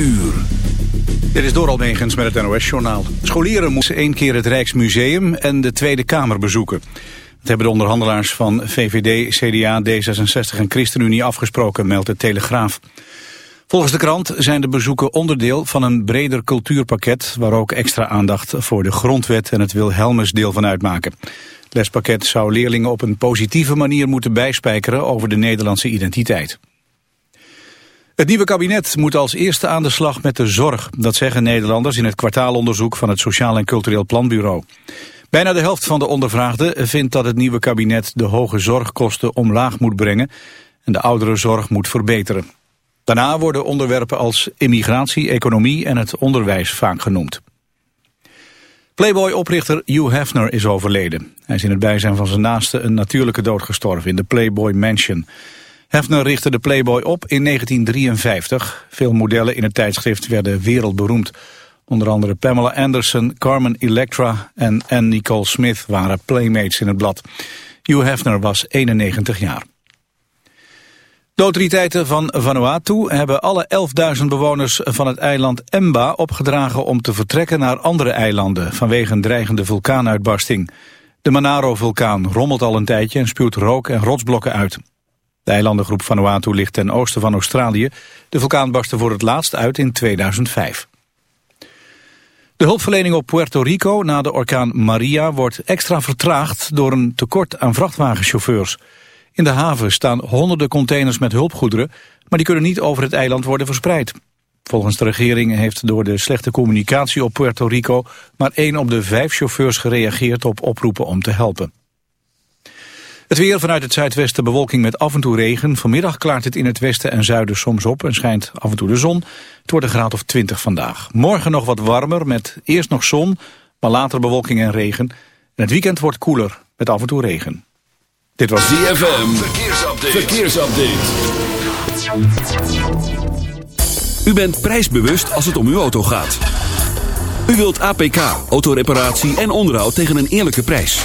uur. Dit is Doral Megens met het NOS-journaal. Scholieren moeten één keer het Rijksmuseum en de Tweede Kamer bezoeken. Dat hebben de onderhandelaars van VVD, CDA, D66 en ChristenUnie afgesproken, meldt de Telegraaf. Volgens de krant zijn de bezoeken onderdeel van een breder cultuurpakket... waar ook extra aandacht voor de grondwet en het Wilhelmusdeel van uitmaken. Het lespakket zou leerlingen op een positieve manier moeten bijspijkeren over de Nederlandse identiteit. Het nieuwe kabinet moet als eerste aan de slag met de zorg. Dat zeggen Nederlanders in het kwartaalonderzoek van het Sociaal en Cultureel Planbureau. Bijna de helft van de ondervraagden vindt dat het nieuwe kabinet de hoge zorgkosten omlaag moet brengen en de ouderenzorg moet verbeteren. Daarna worden onderwerpen als immigratie, economie en het onderwijs vaak genoemd. Playboy-oprichter Hugh Hefner is overleden. Hij is in het bijzijn van zijn naaste een natuurlijke dood gestorven in de Playboy Mansion. Hefner richtte de Playboy op in 1953. Veel modellen in het tijdschrift werden wereldberoemd. Onder andere Pamela Anderson, Carmen Electra en Anne Nicole Smith waren playmates in het blad. Hugh Hefner was 91 jaar. De autoriteiten van Vanuatu hebben alle 11.000 bewoners van het eiland Emba opgedragen om te vertrekken naar andere eilanden vanwege een dreigende vulkaanuitbarsting. De Manaro-vulkaan rommelt al een tijdje en spuwt rook en rotsblokken uit. De eilandengroep Vanuatu ligt ten oosten van Australië. De vulkaan barstte voor het laatst uit in 2005. De hulpverlening op Puerto Rico na de orkaan Maria wordt extra vertraagd door een tekort aan vrachtwagenchauffeurs. In de haven staan honderden containers met hulpgoederen, maar die kunnen niet over het eiland worden verspreid. Volgens de regering heeft door de slechte communicatie op Puerto Rico maar één op de vijf chauffeurs gereageerd op oproepen om te helpen. Het weer vanuit het zuidwesten bewolking met af en toe regen. Vanmiddag klaart het in het westen en zuiden soms op en schijnt af en toe de zon. Het wordt een graad of 20 vandaag. Morgen nog wat warmer met eerst nog zon, maar later bewolking en regen. En het weekend wordt koeler met af en toe regen. Dit was DFM. Verkeersupdate. Verkeersupdate. U bent prijsbewust als het om uw auto gaat. U wilt APK, autoreparatie en onderhoud tegen een eerlijke prijs.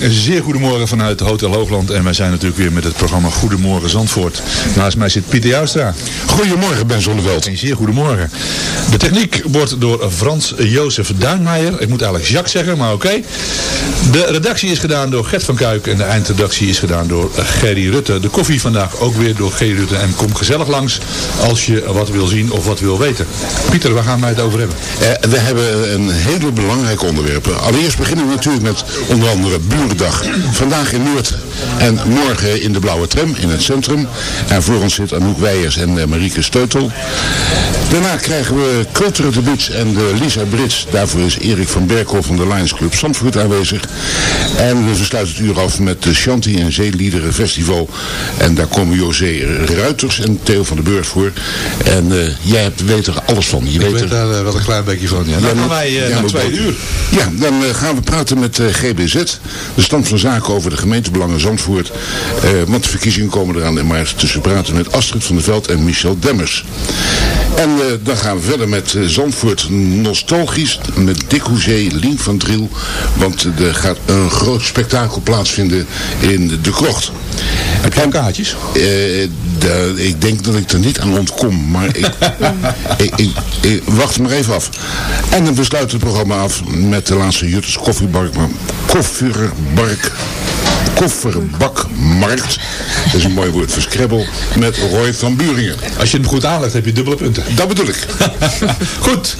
Een zeer goedemorgen vanuit Hotel Hoogland. En wij zijn natuurlijk weer met het programma Goedemorgen Zandvoort. Naast mij zit Pieter Joustra. Goedemorgen Ben Zonneveld. Een zeer goedemorgen. De techniek wordt door Frans Jozef Duinmeijer. Ik moet eigenlijk Jacques zeggen, maar oké. De redactie is gedaan door Gert van Kuik. En de eindredactie is gedaan door Gerry Rutte. De koffie vandaag ook weer door Gerry Rutte. En kom gezellig langs als je wat wil zien of wat wil weten. Pieter, waar gaan wij het over hebben? Eh, we hebben een hele belangrijke onderwerpen. Allereerst beginnen we natuurlijk met onder andere Vandaag in Noord en morgen in de Blauwe Tram in het centrum. En voor ons zit Anouk Weijers en eh, Marieke Steutel. Daarna krijgen we Culture de Beach en de Lisa Brits. Daarvoor is Erik van Berkhoff van de Lions Club Zandvoort aanwezig. En we versluiten het uur af met de Shanti en Zeeliederen Festival. En daar komen José Ruiters en Theo van den Burg voor. En eh, jij hebt, weet er alles van. Je Ik weet weet er, daar eh, wel een klein beetje van. Ja. Dan Ja, gaan wij ja, maar twee uur. Ja, dan gaan we praten met GBZ. De stand van zaken over de gemeentebelangen Zandvoort. Eh, want de verkiezingen komen eraan in maart. Dus we praten met Astrid van der Veld en Michel Demmers. En eh, dan gaan we verder met eh, Zandvoort nostalgisch. Met Dick Hoezee, Lien van Driel. Want er gaat een groot spektakel plaatsvinden in de krocht. Heb je kaartjes? Eh, ik denk dat ik er niet aan ontkom, maar ik, ik, ik, ik- wacht maar even af. En dan besluiten we het programma af met de laatste Jutters koffiebark, kofferbark, kofferbakmarkt. Dat is een mooi woord voor Scrabble, met Roy van Buringen. Als je hem goed aanlegt heb je dubbele punten. Dat bedoel ik. Goed.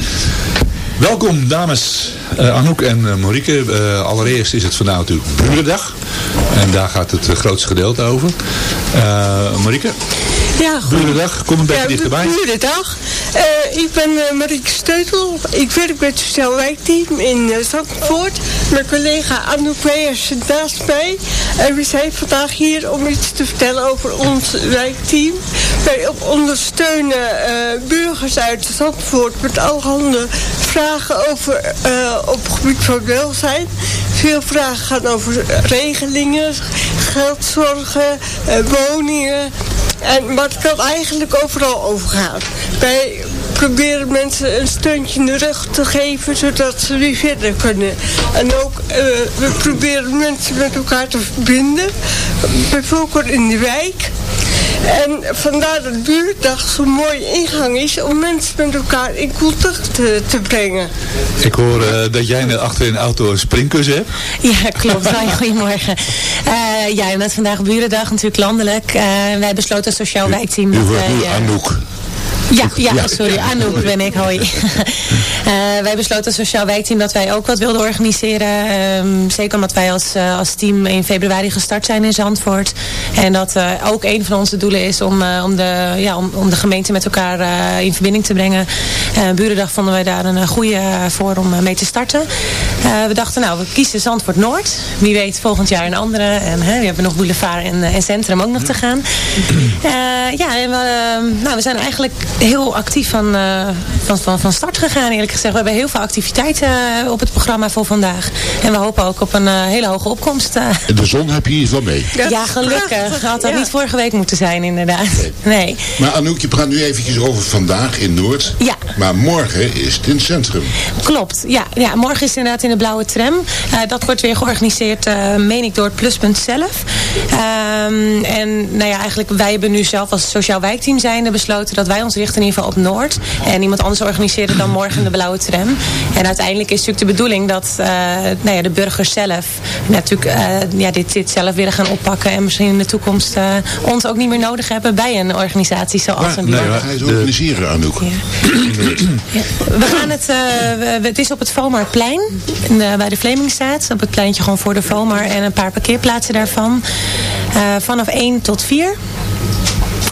Welkom dames eh, Anouk en eh, Marieke. Eh, allereerst is het vandaag natuurlijk Burendag. En daar gaat het grootste gedeelte over. Eh Marieke, Ja, goed. Burendag, kom een beetje Ja, dichterbij. Goedendag. Eh ik ben eh Marieke Steutel. Ik werk bij het Sociaal Wijkteam in uh, Zandvoort. Mijn collega Anouk Weijers zit naast mij. En we zijn vandaag hier om iets te vertellen over ons wijkteam. Wij ondersteunen burgers uit Zandvoort met allerhande vragen over, op het gebied van welzijn. Veel vragen gaan over regelingen, geldzorgen, woningen. En, het kan eigenlijk overal overgaan. Wij proberen mensen een steuntje in de rug te geven, zodat ze weer verder kunnen. En ook, eh, we proberen mensen met elkaar te verbinden, bijvoorbeeld in de wijk. En vandaar dat buurtdag zo'n mooie ingang is om mensen met elkaar in contact te, te brengen. Ik hoor eh, dat jij net achter in de auto een springkussen hebt. Ja, klopt. Hoi, goedemorgen. Eh, ja, en met vandaag Burendag natuurlijk landelijk. Eh, wij besloten als sociaal wijkteam U wij... nu eh, Anouk. Ja, ja, Ja. sorry. Anouk ben ik, hoi. Eh, wij besloten als sociaal wijkteam dat wij ook wat wilden organiseren. Ehm, zeker omdat wij als, eh, als team in februari gestart zijn in Zandvoort. En dat eh, ook een van onze doelen is om, om, de, ja, om, om de gemeente met elkaar in verbinding te brengen. Burendag vonden wij daar een goede voor om mee te starten. We dachten, nou, we kiezen Zandvoort Noord. Wie weet volgend jaar een andere. En hè, we hebben nog Boulevard en, en Centrum ook nog te gaan. Eh, ja, en we, nou, we zijn eigenlijk heel actief van, eh, van, van, van start gegaan eerlijk gezegd. We hebben heel veel activiteiten eh, op het programma voor vandaag. En we hopen ook op een eh, hele hoge opkomst. eh. De zon heb je hier van mee. ja, gelukkig. Had dat niet vorige week moeten zijn inderdaad. Nee. Maar Anouk, je praat nu eventjes over vandaag in Noord. Ja. Maar morgen is het in het centrum. Klopt, ja, ja. Morgen is het inderdaad in de blauwe tram. Eh, dat wordt weer georganiseerd, eh, meen ik, door het Pluspunt zelf. Ehm, en nou ja, eigenlijk, wij hebben nu zelf als sociaal wijkteam zijnde besloten dat wij ons richten in ieder geval op Noord. En iemand anders organiseren dan morgen de blauwe tram. En uiteindelijk is natuurlijk de bedoeling dat eh, nou ja, de burgers zelf natuurlijk eh, ja, dit, dit zelf willen gaan oppakken. En misschien in de toekomst eh, ons ook niet meer nodig hebben bij een organisatie zoals een nee, bureau. ga je het organiseren, Anouk? We gaan het, eh, we- het is op het Vomarplein, bij de Vlemingstraat. Op het pleintje gewoon voor de Vomar en een paar parkeerplaatsen daarvan. Eh, vanaf 1 tot 4.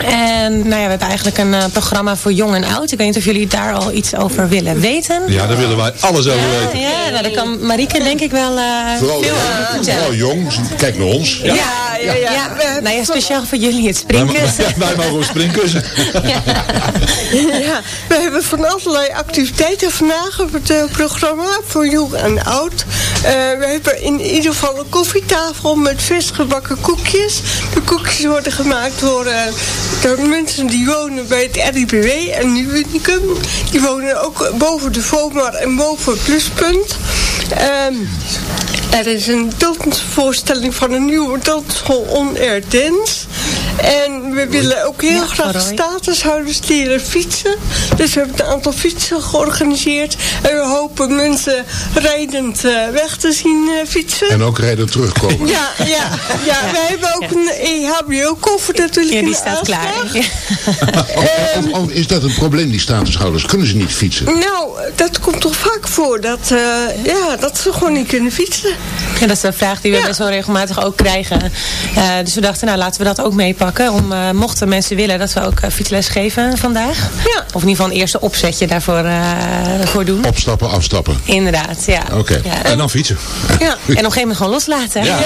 En nou ja, we hebben eigenlijk een eh, programma voor jong en oud. Ik weet niet of jullie daar al iets over willen weten. Ja, daar willen wij alles over Ja, weten. ja nou, daar kan Marieke denk ik wel eh, Vooral, veel over vooral jong, kijk naar ons. Ja, ja, ja. Nou ja, speciaal voor jullie het springkussen. Wij mogen een springkussen. Ja, we hebben van allerlei activiteiten vandaag op het eh, programma voor jong en oud. Eh, we hebben in ieder geval een koffietafel met vers gebakken koekjes. De koekjes worden gemaakt door, door mensen die wonen bij het RIBW en nu Unicum. Die wonen ook boven de VOMAR en boven Pluspunt. Ehm, Er is een dansvoorstelling van een nieuwe dansschool On Air Dance. En we willen ook heel graag statushouders leren fietsen. Dus we hebben een aantal fietsen georganiseerd. En we hopen mensen rijdend eh, weg te zien eh, fietsen. En ook rijden terugkomen. Ja, ja, ja, we hebben ook een EHBO-koffer natuurlijk Ja, in die de staat klaar. aanslag. Of, of- of is dat een probleem, die statushouders? Kunnen ze niet fietsen? Nou, dat komt toch vaak voor dat, eh, ja, dat ze gewoon niet kunnen fietsen. Ja, dat is een vraag die we best wel regelmatig ook krijgen. Eh, dus we dachten, nou laten we dat ook meepakken. Om, eh, mochten mensen willen dat we ook eh, fietsles geven vandaag. Ja. Of in ieder geval een eerste opzetje daarvoor eh, voor doen. Opstappen, afstappen. Inderdaad, ja. Oké. Ja, En dan fietsen. Ja. En op een gegeven moment gewoon loslaten. hè? Ja.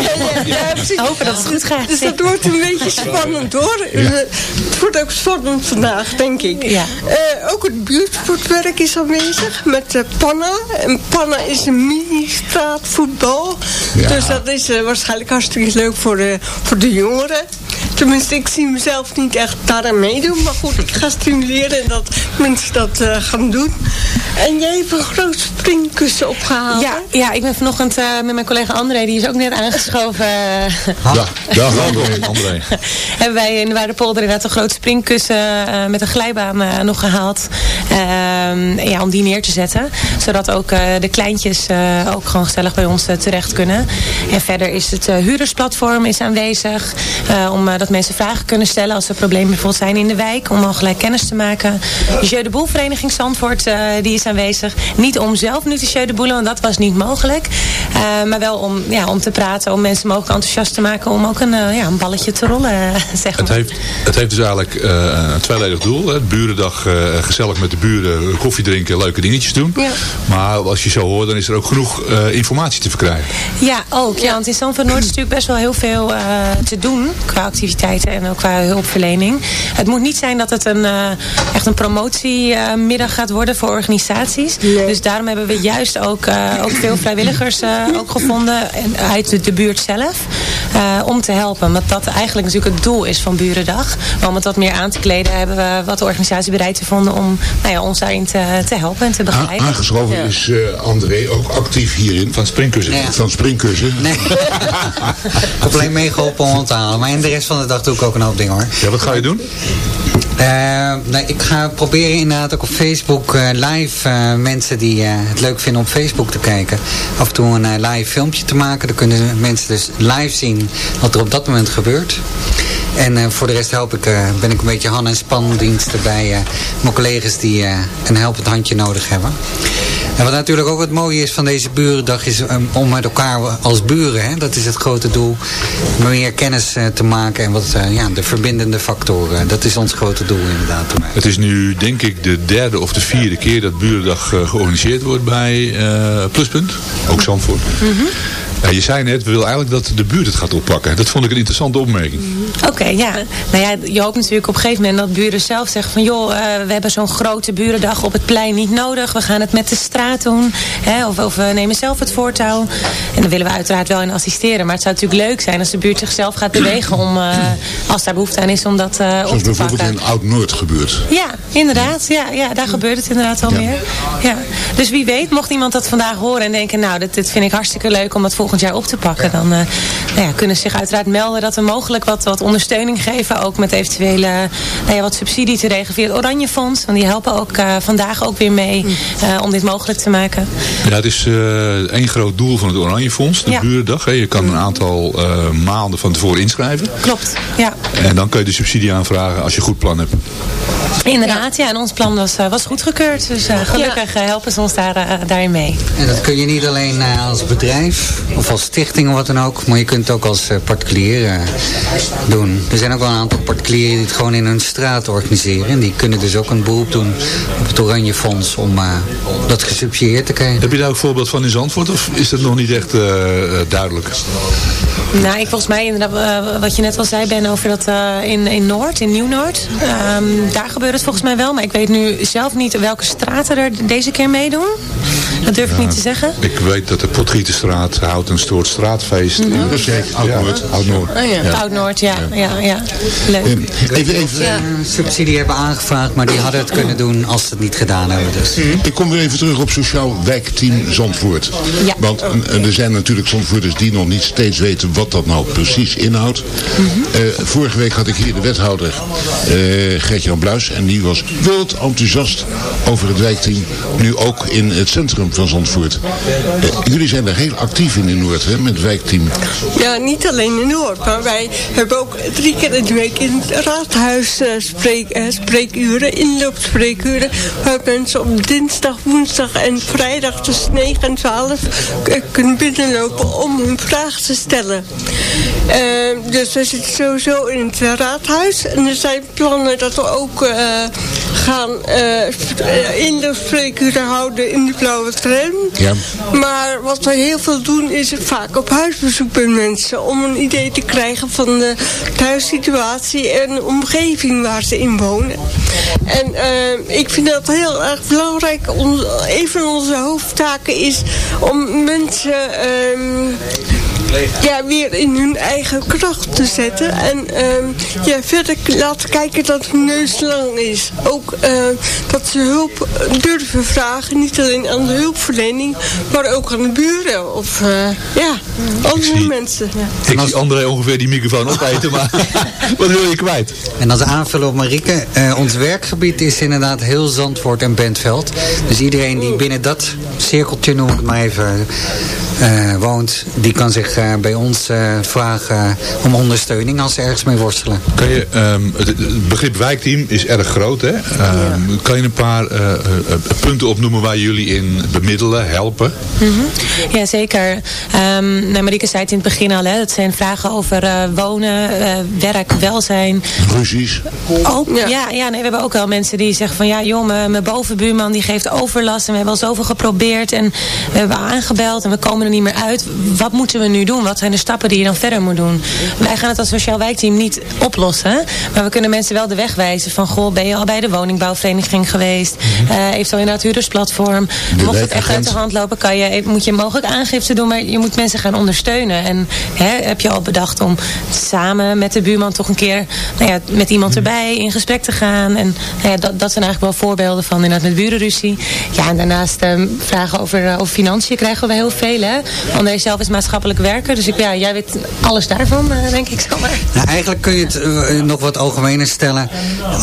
Ja, precies. Hopen dat het goed gaat. Dus dat wordt een beetje spannend hoor. Het wordt ook spannend vandaag, denk ik. Ja. Eh, ook het buurtsportwerk is aanwezig met eh, Panna. En Panna is een mini-straatvoetbal. Ja. Dus dat is eh, waarschijnlijk hartstikke leuk voor de, voor de jongeren. Tenminste, ik zie mezelf niet echt daaraan meedoen. Maar goed, ik ga stimuleren en dat mensen dat eh, gaan doen. En jij hebt een groot springkussen opgehaald. Ja, ja, ik ben vanochtend eh, met mijn collega André, die is ook net aangeschoven. eh, Dag, dag André. André. hebben wij in de Waardepolder inderdaad een groot springkussen eh, met een glijbaan eh, nog gehaald. Ehm, ja, om die neer te zetten. Zodat ook eh, de kleintjes eh, ook gewoon gezellig bij ons terecht kunnen. En verder is het eh, huurdersplatform is aanwezig. eh, om eh, dat mensen vragen kunnen stellen als er problemen bijvoorbeeld zijn in de wijk. Om al gelijk kennis te maken. De Jeu de Boel Vereniging Zandvoort eh, die is aanwezig. Niet om zelf nu te Jeu de Boelen, want dat was niet mogelijk. Eh, maar wel om, ja, om te praten, om mensen mogelijk enthousiast te maken. Om ook een, eh, ja, een balletje te rollen, zeg Het maar. heeft, het heeft dus eigenlijk een tweeledig doel. Hè. Burendag, gezellig met de buren, koffie drinken, leuke dingetjes doen. Ja. Maar als je zo hoort, dan is er ook genoeg informatie te verkrijgen. Ja, ook. Ja, want in Zandvoort Noord is natuurlijk best wel heel veel te doen. Qua activiteiten en ook qua hulpverlening. Het moet niet zijn dat het een, eh, echt een promotiemiddag gaat worden voor organisaties. Dus daarom hebben we juist ook, eh, ook veel vrijwilligers eh, ook gevonden en uit de, de buurt zelf. eh, om te helpen. Want dat eigenlijk natuurlijk het doel is van Burendag. Maar om het wat meer aan te kleden hebben we wat de organisatie bereid gevonden om nou ja, ons daarin te, te helpen en te begeleiden. aangeschoven is eh, André ook actief hierin. Van springkussen. Ja. Van springkussen. Nee. ik heb alleen meegeholpen om het te halen. Maar in de rest van de dag doe ik ook een hoop dingen hoor. Ja, wat ga je doen? Eh, nou, ik ga proberen inderdaad ook op Facebook eh, live eh, mensen die het leuk vinden op Facebook te kijken. Af en toe een live filmpje te maken. Dan kunnen mensen dus live zien wat er op dat moment gebeurt. En voor de rest help ik, ben ik een beetje hand- en spandiensten bij mijn collega's die een helpend handje nodig hebben. En wat natuurlijk ook het mooie is van deze burendag is um, om met elkaar als buren, hè, dat is het grote doel, meer kennis eh, te maken en wat eh, ja, de verbindende factoren. Dat is ons grote doel inderdaad. Het is nu denk ik de derde of de vierde keer dat Burendag eh, georganiseerd wordt bij eh, Pluspunt. Ook Zandvoort. Ja, je zei net, we willen eigenlijk dat de buurt het gaat oppakken. Dat vond ik een interessante opmerking. Oké, ja. Nou ja, je hoopt natuurlijk op een gegeven moment dat buren zelf zeggen van... joh, eh, we hebben zo'n grote burendag op het plein niet nodig. We gaan het met de straat doen. Hè, of, of we nemen zelf het voortouw. En daar willen we uiteraard wel in assisteren. Maar het zou natuurlijk leuk zijn als de buurt zichzelf gaat bewegen... om, eh, als daar behoefte aan is, om dat eh, op Zoals te bijvoorbeeld pakken. in Oud-Noord gebeurt. Ja, inderdaad. Ja, ja, daar gebeurt het inderdaad wel Ja. meer. Ja. Dus wie weet, mocht iemand dat vandaag horen en denken... nou, dit, dit vind ik hartstikke leuk om dat volgend jaar op te pakken... dan eh, nou ja, kunnen ze zich uiteraard melden dat we mogelijk wat, wat ondersteuning geven. Ook met eventuele nou ja, wat subsidie te regelen via het Oranje Fonds. Want die helpen ook eh, vandaag ook weer mee eh, om dit mogelijk te maken. Ja, het is eh één groot doel van het Oranje Fonds, de Ja. Burendag. Hè. Je kan een aantal eh, maanden van tevoren inschrijven. Klopt, ja. En dan kun je de subsidie aanvragen als je een goed plan hebt. Inderdaad, ja. En ons plan was, was goedgekeurd. Dus eh, gelukkig helpen ze ons daar, eh, daarin mee. En dat kun je niet alleen als bedrijf of als stichting of wat dan ook, maar je kunt het ook als eh, particulier eh, doen. Er zijn ook wel een aantal particulieren die het gewoon in hun straat organiseren. En die kunnen dus ook een beroep doen op het Oranje Fonds om eh, dat gesubsidieerd te krijgen. Heb je daar ook voorbeeld van in Zandvoort of is dat nog niet echt duidelijk? Nou, ik volgens mij inderdaad, wat je net al zei, Ben, over dat eh, in, in Noord, in Nieuw-Noord. Ehm, daar gebeurt het volgens mij wel, maar ik weet nu zelf niet welke straten er deze keer meedoen. Dat durf ik niet te zeggen. Ik weet dat de Potgieterstraat houdt een soort straatfeest. Mhm. in- ik, Oud-Noord. Oud-Noord. Oh ja. Oud-Noord, ja, ja, ja. Leuk. Even, een subsidie hebben aangevraagd, maar die hadden het kunnen doen als ze het niet gedaan hebben. Dus. Ik kom weer even terug op Sociaal Wijkteam Zandvoort. Ja. Want eh, er zijn natuurlijk Zandvoorters die nog niet steeds weten wat dat nou precies inhoudt. Eh, vorige week had ik hier de wethouder eh Gert-Jan Bluis. En die was wild enthousiast over het wijkteam. Nu ook in het centrum van Zandvoort. Eh, jullie zijn er heel actief in in Noord, hè, met wijkteam. Ja, niet alleen in Noord, maar wij hebben ook drie keer in de week in het raadhuis eh, spreek, eh, spreekuren, inloopspreekuren, waar mensen op dinsdag, woensdag en vrijdag tussen 9 en 12 k- kunnen binnenlopen om hun vraag te stellen. Dus we zitten sowieso in het raadhuis en er zijn plannen dat we ook gaan inloopspreekuren houden in de blauwe Ja. Maar wat we heel veel doen is vaak op huisbezoek bij mensen. Om een idee te krijgen van de thuissituatie en de omgeving waar ze in wonen. En eh, ik vind dat heel erg belangrijk. Ons- een van onze hoofdtaken is om mensen... ehm, ja, weer in hun eigen kracht te zetten. En ehm, ja, verder laten kijken dat hun neus lang is. Ook eh, dat ze hulp durven vragen. Niet alleen aan de hulpverlening, maar ook aan de buren. Of eh, ja, andere zie- mensen. Ik zie André ongeveer die microfoon opeten, maar wat wil je kwijt? En als aanvullen op Marieke, eh, ons werkgebied is inderdaad heel Zandvoort en Bentveld. Dus iedereen die binnen dat cirkeltje, noem ik het maar even, eh, woont, die kan zich eh, bij ons eh, vragen om ondersteuning als ze ergens mee worstelen. Kan je, ehm, het, het begrip wijkteam is erg groot. Hè? Ehm, Kan je een paar eh, punten opnoemen waar jullie in bemiddelen, helpen? Mhm. Ja, zeker. Ehm nou, Marieke zei het in het begin al, hè, het zijn vragen over eh, wonen, eh, werk, welzijn. Ruzies. Ook, ja, ja, nee, we hebben ook wel mensen die zeggen van ja, joh, mijn mijn bovenbuurman die geeft overlast en we hebben al zoveel geprobeerd en we hebben aangebeld en we komen er niet meer uit. Wat moeten we nu doen? Wat zijn de stappen die je dan verder moet doen? Wij gaan het als sociaal wijkteam niet oplossen, maar we kunnen mensen wel de weg wijzen van goh, ben je al bij de woningbouwvereniging geweest? Eh eventueel in het huurdersplatform. Mocht het echt uit de hand lopen, kan je, moet je mogelijk aangifte doen, maar je moet mensen gaan ondersteunen. En hè, heb je al bedacht om samen met de buurman toch een keer nou ja, met iemand erbij in gesprek te gaan. En nou ja, dat, dat zijn eigenlijk wel voorbeelden van inderdaad met burenruzie. Ja, en daarnaast ehm, vragen over, eh, over financiën krijgen we heel veel. Hè? André zelf is maatschappelijk dus ik, ja, jij weet alles daarvan, eh, denk ik zomaar. Nou, eigenlijk kun je het eh, nog wat algemener stellen.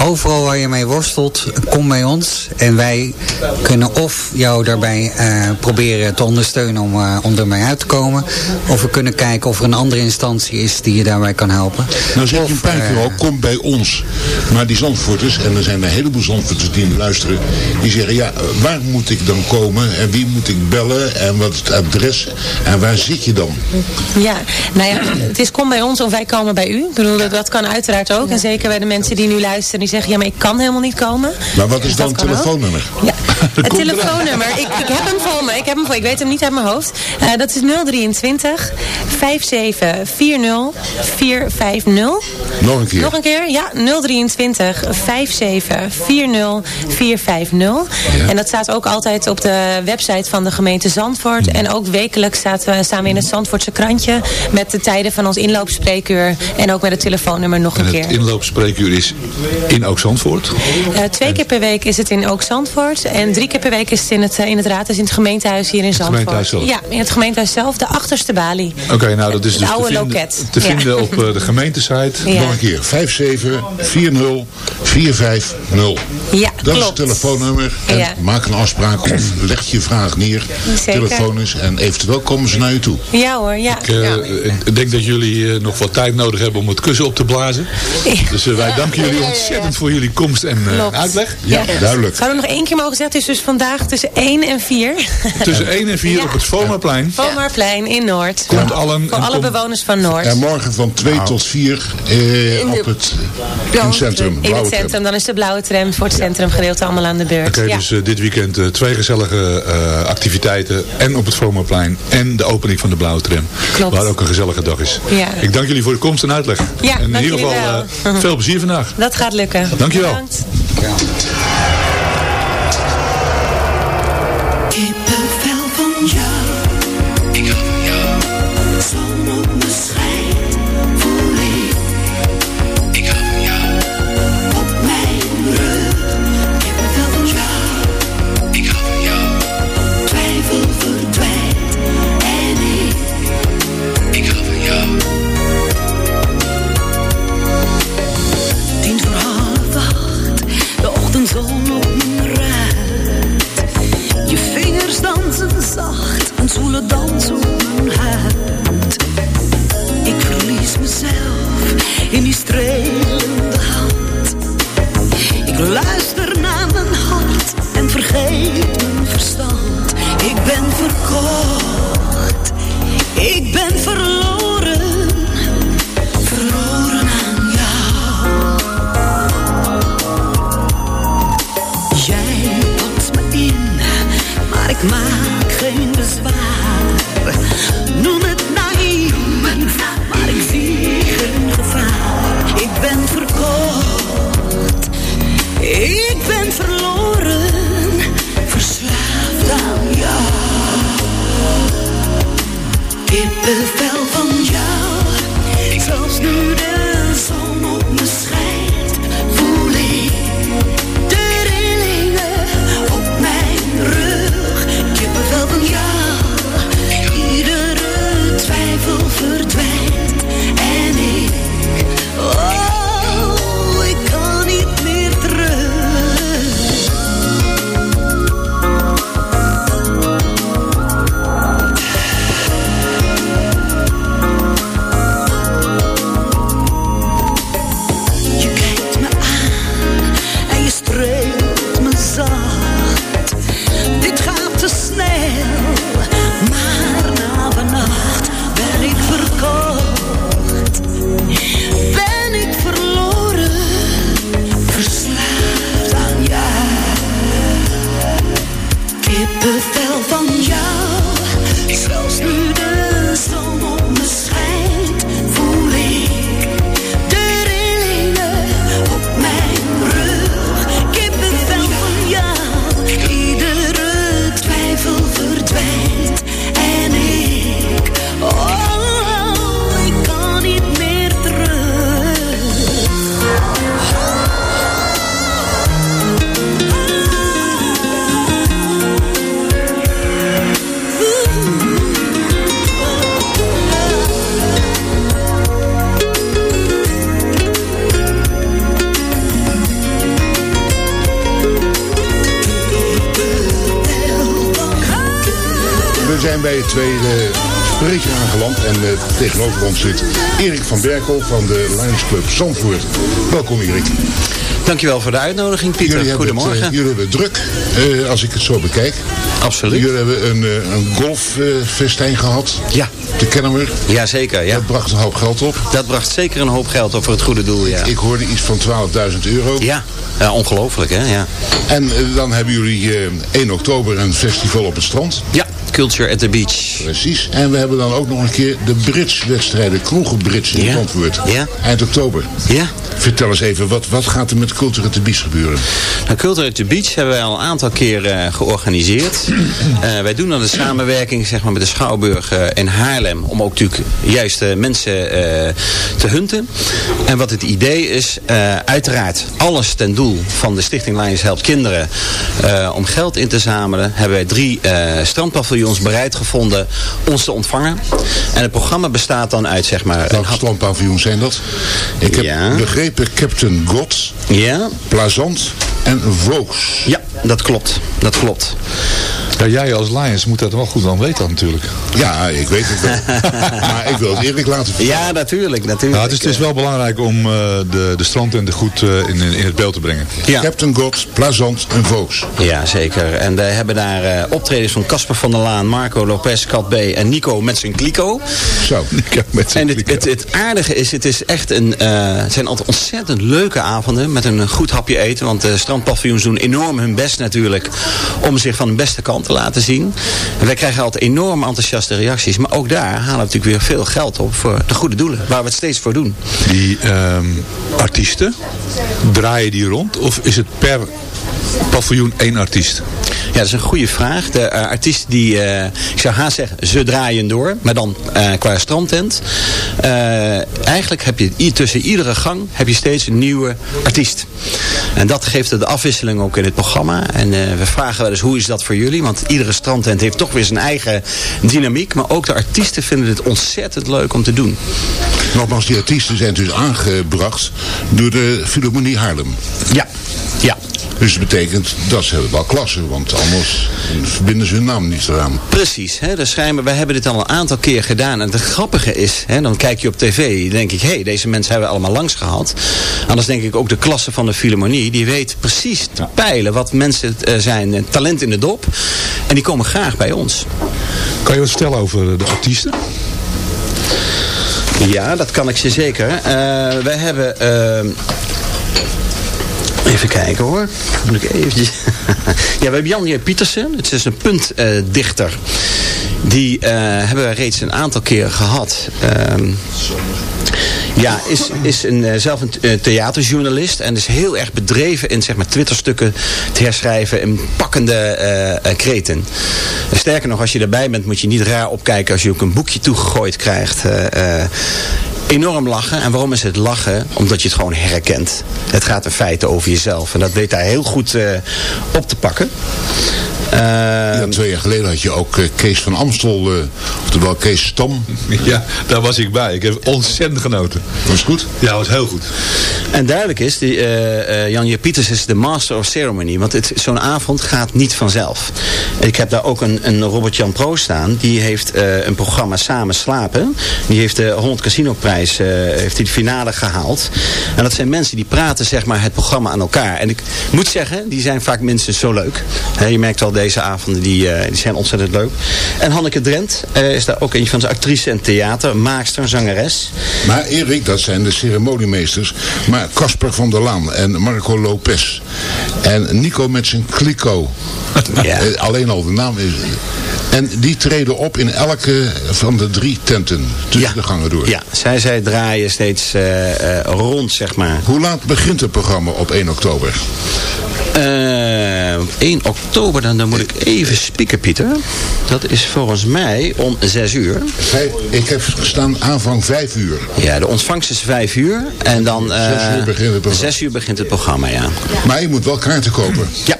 Overal waar je mee worstelt, kom bij ons. En wij kunnen of jou daarbij eh, proberen te ondersteunen om, eh, om ermee uit te komen. Of we kunnen kijken of er een andere instantie is die je daarbij kan helpen. Nou zeg je een paar keer al, kom bij ons. Maar die Zandvoorters, en er zijn een heleboel Zandvoorters die luisteren, die zeggen, ja, waar moet ik dan komen? En wie moet ik bellen? En wat is het adres? En waar zit je dan? Ja, nou ja, het is kom bij ons of wij komen bij u. Ik bedoel, dat, dat kan uiteraard ook. En zeker bij de mensen die nu luisteren, die zeggen, ja, maar ik kan helemaal niet komen. Maar wat is dan het telefoonnummer? Ja, het telefoonnummer. Ik, ik heb hem voor me. Ik heb hem voor. Ik weet hem niet uit mijn hoofd. Eh, dat is 023 5740 450. Nog een keer. Nog een keer? Ja, 023 5740 450. En dat staat ook altijd op de website van de gemeente Zandvoort. En ook wekelijks staat, we- staan we in het Zandvoortse krantje met de tijden van ons inloopspreekuur. En ook met het telefoonnummer nog En een het keer. inloopspreekuur is in Ook Zandvoort. Eh, twee keer per week is het in Ook Zandvoort. En drie keer per week is het in het, eh, in het raadhuis in het gemeentehuis hier in Zandvoort. gemeentehuis zelf? Ja, in het gemeentehuis zelf, de achterste balie. Oké, nou dat is Het dus te oude vinden, loket. te Ja. vinden op eh, de gemeentesite. Ja. Nog een keer. 5740 450. Ja, Dat is klopt. het telefoonnummer. En Ja. maak een afspraak of leg je vraag neer. Zeker. Telefonisch. En eventueel komen ze naar je toe. Ja hoor, ja. Ik, eh, ik denk dat jullie eh, nog wat tijd nodig hebben om het kussen op te blazen. Dus eh, wij danken jullie ontzettend voor jullie komst en eh, uitleg. Ja, duidelijk. Zouden we nog één keer mogen zeggen? Het is dus vandaag tussen 1 en 4. Tussen 1 en 4 Ja. op het Fomaplein. Vomarplein in Noord. Komt allen Voor alle kom- bewoners van Noord. En morgen van 2 tot 4 eh, op het, in het centrum. In het centrum, dan is de blauwe tram voor het centrumgedeelte allemaal aan de beurt. Oké, ja. dus dit weekend twee gezellige eh, activiteiten. En op het Fomaplein. En de opening van de Blauwe Tram. Klopt. Waar ook een gezellige dag is. Ja. Ik dank jullie voor de komst en uitleg. Ja, en in dank ieder jullie geval wel. eh, veel plezier vandaag. Dat gaat lukken. Dankjewel. Bedankt. Tegenover ons zit Erik van Berkel van de Lions Club Zandvoort. Welkom Erik. Dankjewel voor de uitnodiging, Pieter. Jullie hebben het, Goedemorgen. eh, jullie hebben het druk, eh, als ik het zo bekijk. Absoluut. Jullie hebben een, eh, een golffestijn gehad. Ja. De Kennemer. Jazeker, ja. Dat bracht een hoop geld op. Dat bracht zeker een hoop geld op voor het goede doel, ja. Ik hoorde iets van 12.000 euro. Ja, ja ongelooflijk, hè? Ja. En eh, dan hebben jullie eh, 1 oktober een festival op het strand. ja, Culture at the Beach. Precies. En we hebben dan ook nog een keer de Brits-wedstrijden, kroegenbrits in Ja. Zandvoort. Ja. Eind oktober. Ja. Vertel eens even, wat, wat gaat er met Culture at the Beach gebeuren? Nou, Culture at the Beach hebben wij al een aantal keer eh, georganiseerd. Eh, wij doen dan de samenwerking zeg maar, met de Schouwburg eh, in Haarlem. Om ook natuurlijk juist mensen te hunten. En wat het idee is, uiteraard alles ten doel van de Stichting Lions Helpt Kinderen. om geld in te zamelen hebben wij drie strandpaviljoens bereid gevonden ons te ontvangen. En het programma bestaat dan uit zeg maar... Welke strandpaviljoens zijn dat? Ik heb Ja. begrepen Captain God, Ja, Plazant en Voogs. ja, dat klopt. Dat klopt. Ja, jij als Lions moet dat wel goed dan weten natuurlijk. Ja, ik weet het wel. maar ik wil het Erik laten vertellen. Ja, natuurlijk. natuurlijk. Ja, het, is, het is wel belangrijk om eh, de, de strandtenten goed eh, in, in het beeld te brengen. Ja. Captain God, Plazant en Voogs. Ja, zeker. En we hebben daar eh, optredens van Casper van der Laan, Marco Lopez, Kat B. en Nico met zijn kliko. Zo. Heb met En het, het, het aardige is, het, is echt een, eh, het zijn altijd ontzettend leuke avonden met een goed hapje eten. Want de strandpaviljoens doen enorm hun best natuurlijk om zich van de beste kant te laten zien. En wij krijgen altijd enorm enthousiaste reacties. Maar ook daar halen we natuurlijk weer veel geld op voor de goede doelen. Waar we het steeds voor doen. Die ehm, artiesten, draaien die rond? Of is het per paviljoen één artiest? Ja, dat is een goede vraag. De eh, artiesten die, eh, ik zou haast zeggen, ze draaien door. Maar dan eh, qua strandtent. Eh, eigenlijk heb je tussen iedere gang heb je steeds een nieuwe artiest. En dat geeft de afwisseling ook in het programma. En eh, we vragen wel eens, hoe is dat voor jullie? Want iedere strandtent heeft toch weer zijn eigen dynamiek. Maar ook de artiesten vinden het ontzettend leuk om te doen. Nogmaals, die artiesten zijn dus aangebracht door de Philharmonie Haarlem. Ja, ja. Dus dat betekent dat ze wel klasse, want anders verbinden ze hun naam niet eraan. Precies, hè, dus schijnbaar, wij hebben dit al een aantal keer gedaan. En het grappige is, hè, dan kijk je op tv, denk ik, hé, hey, deze mensen hebben we allemaal langs gehad. Anders denk ik ook de klasse van de Philharmonie, die weet precies te peilen wat mensen eh, zijn, talent in de dop. En die komen graag bij ons. Kan je wat vertellen over de artiesten? Ja, dat kan ik ze zeker. Eh wij hebben... eh, Even kijken hoor. Ik ja, we hebben Jan J. Pietersen. Het is een puntdichter. Die eh, hebben wij reeds een aantal keren gehad. Ehm, ja, is, is een, eh, zelf een eh, theaterjournalist. En is heel erg bedreven in zeg maar, Twitterstukken te herschrijven. In pakkende kreten. En sterker nog, als je erbij bent moet je niet raar opkijken als je ook een boekje toegegooid krijgt. Enorm lachen. En waarom is het lachen? Omdat je het gewoon herkent. Het gaat in feite over jezelf. En dat weet hij heel goed eh, op te pakken. Eh, Ja, twee jaar geleden had je ook eh, Kees van Amstel, eh, oftewel Kees Stam. Ja, daar was ik bij. Ik heb ontzettend genoten. Was het goed? Ja, was heel goed. En duidelijk is, die, eh, eh, Jan J. Pieters is de master of ceremony. Want het- zo'n avond gaat niet vanzelf. Ik heb daar ook een, een Robert-Jan Pro staan. Die heeft eh, een programma Samen Slapen. Die heeft de 100 Casino prijs, eh, heeft die de finale gehaald. En dat zijn mensen die praten zeg maar het programma aan elkaar. En ik moet zeggen, die zijn vaak minstens zo leuk. Je merkt al deze avonden, die, eh, die zijn ontzettend leuk. En Hanneke Drent eh, is daar ook een van de actrice en theater, maakster, zangeres. Maar Erik, dat zijn de ceremoniemeesters. Maar Casper van der Laan en Marco Lopez. En Nico met zijn kliko. Ja. Alleen al de naam is... En die treden op in elke van de drie tenten tussen de gangen door. Ja, zij, zij draaien steeds eh, eh, rond, zeg maar. Hoe laat begint het programma op 1 oktober? Eh, op 1 oktober, dan, dan moet ik even spieken, Pieter. Dat is volgens mij om 6 uur. Vijf, ik heb gestaan aanvang 5 uur. Ja, de ontvangst is 5 uur. En dan... eh, Zes uur begint het programma. 6 uur begint het programma, ja. Maar je moet wel kaarten kopen. Ja,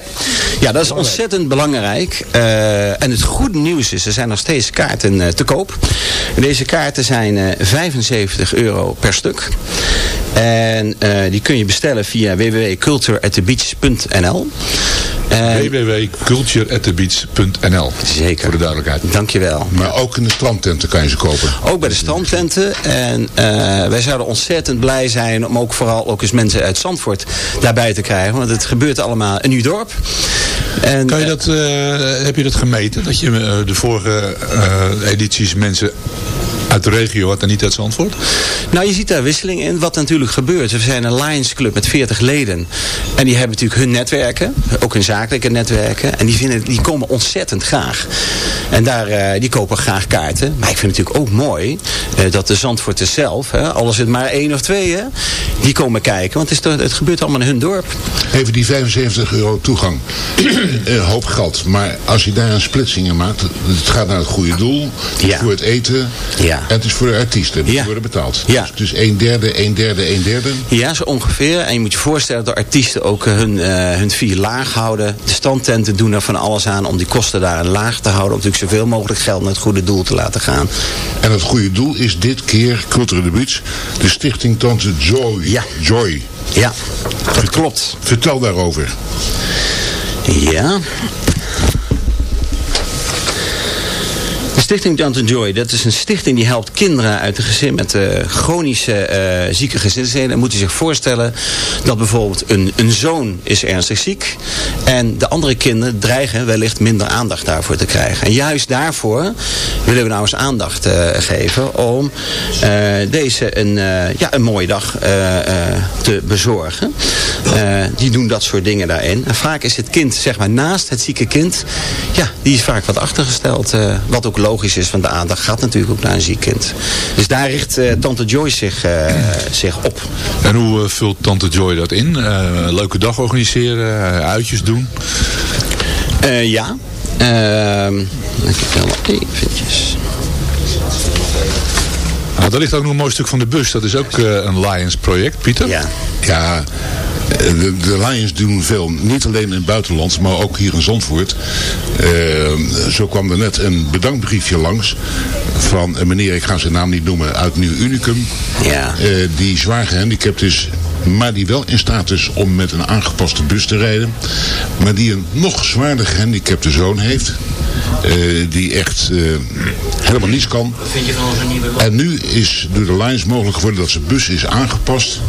Ja, dat is ontzettend belangrijk. Eh, en het goede nieuws is, er zijn nog steeds kaarten eh, te koop. Deze kaarten zijn eh, 75 euro per stuk. En eh, die kun je bestellen via www.cultureatthebeach.nl. En- www.cultureatthebeach.nl Zeker. Voor de duidelijkheid. Dankjewel. Maar ook in de strandtenten kan je ze kopen. Ook bij de strandtenten. En eh, wij zouden ontzettend blij zijn om ook vooral ook eens mensen uit Zandvoort daarbij te krijgen. Want het gebeurt allemaal in uw dorp. En, Kan je eh, dat, eh, heb je dat gemeten? Dat je eh, de vorige eh, edities mensen uit de regio had en niet uit Zandvoort? Nou, je ziet daar wisseling in. Wat natuurlijk gebeurt. We zijn een Lions Club met 40 leden. En die hebben natuurlijk hun netwerken. Ook hun zakelijke netwerken. En die, vinden, die komen ontzettend graag. En daar, eh, die kopen graag kaarten. Maar ik vind het natuurlijk ook mooi eh, dat de Zandvoorters zelf, hè, al is het maar één of twee, hè, die komen kijken. Want het, is toch, het gebeurt allemaal in hun dorp. Even die 75 euro toegang. een hoop geld. Maar als je daar een splitsing in maakt. Het gaat naar het goede doel. Ja. voor het eten. Ja. En het is voor de artiesten. Die Ja. worden betaald. Ja. Dus het is een derde, een derde, een derde. Ja, zo ongeveer. En je moet je voorstellen dat de artiesten ook eh, hun, eh, hun vier laag houden. De standtenten doen er van alles aan om die kosten daar laag te houden. Om natuurlijk zoveel mogelijk geld naar het goede doel te laten gaan. En het goede doel is dit keer Culture de Beach. De stichting Tante Joy. Ja. Joy. Ja, dat klopt. Vertel daarover. Ja. Stichting to Joy, dat is een stichting die helpt kinderen uit een gezin met eh, chronische eh, zieke gezinsleden. Dan moet zich voorstellen dat bijvoorbeeld een, een zoon is ernstig ziek. En de andere kinderen dreigen wellicht minder aandacht daarvoor te krijgen. En juist daarvoor willen we nou eens aandacht eh, geven om deze een, ja, een mooie dag te bezorgen. Die doen dat soort dingen daarin. En vaak is het kind, zeg maar, naast het zieke kind, ja, die is vaak wat achtergesteld. wat ook logisch is, want de aandacht gaat natuurlijk ook naar een ziek kind. Dus daar richt eh, Tante Joyce zich, eh, zich op. En hoe eh, vult Tante Joy dat in? Leuke dag organiseren, uitjes doen? Ja. Ehm ik eventjes. Nou, daar ligt ook nog een mooi stuk van de bus. Dat is ook een Lions project, Pieter. Ja. Ja, de, de Lions doen veel. Niet alleen in het buitenland, maar ook hier in Zandvoort. Eh, zo kwam er net een bedankbriefje langs van een meneer, ik ga zijn naam niet noemen, uit Nieuw Unicum. Ja. Eh, die zwaar gehandicapt is, maar die wel in staat is om met een aangepaste bus te rijden. Maar die een nog zwaarder gehandicapte zoon heeft. eh, die echt eh, helemaal niets kan. En nu is door de Lions mogelijk geworden dat zijn bus is aangepast.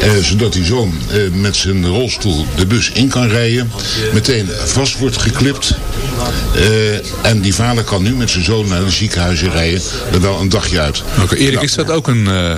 Eh, zodat die zoon eh, met zijn rolstoel de bus in kan rijden. Meteen vast wordt geklipt. eh, en die vader kan nu met zijn zoon naar een ziekenhuis rijden. Er wel een dagje uit. Oké, Erik, is dat ook een, eh,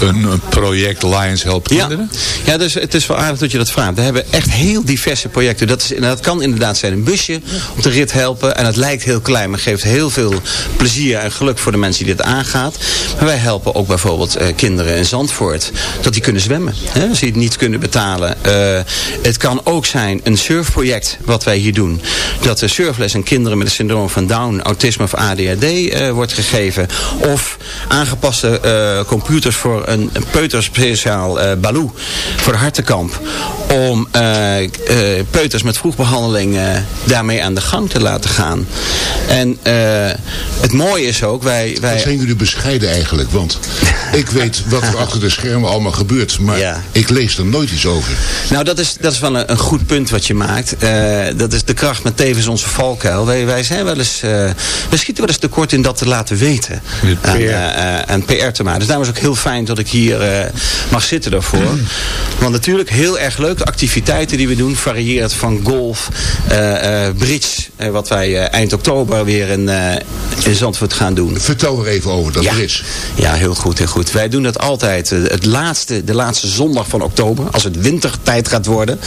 een, project Lions Help Ja, Kinderen? ja dus het is wel aardig dat je dat vraagt. We hebben echt heel diverse projecten. Dat, is, en dat kan inderdaad zijn een busje op de rit helpen. En het lijkt heel klein, maar geeft heel veel plezier en geluk voor de mensen die dit aangaat. Maar wij helpen ook bijvoorbeeld eh, kinderen in Zandvoort. Dat die kunnen zwemmen. Hè, als die het niet kunnen betalen. Eh, het kan ook zijn een surfproject wat wij hier doen. Dat de surfles aan kinderen met het syndroom van Down, autisme of ADHD eh, wordt gegeven. Of aangepaste eh, computers voor een, een peuterspeciaal eh Baloo voor de hartenkamp. Om peuters met vroegbehandeling eh, daarmee aan de gang te laten gaan. En het mooie is ook, wij... Wij zijn jullie bescheiden eigenlijk? Want ik weet wat er achter de schermen allemaal gebeurt. Maar Ja. ik lees er nooit iets over. Nou, dat is, dat is wel een, een goed punt wat je maakt. Eh, dat is de kracht met tevens onze valkuil. Wij, wij zijn wel eens, eh, we schieten wel eens tekort in dat te laten weten. Aan, PR. eh, aan PR te maken. Dus daarom is het ook heel fijn dat ik hier mag zitten daarvoor. Want natuurlijk heel erg leuk. De activiteiten die we doen variëren van golf, bridge. wat wij eind oktober weer in, in Zandvoort gaan doen. Vertel er even over, dat ja. er is. Ja, heel goed, heel goed. Wij doen dat altijd het laatste, de laatste zondag van oktober. Als het wintertijd gaat worden.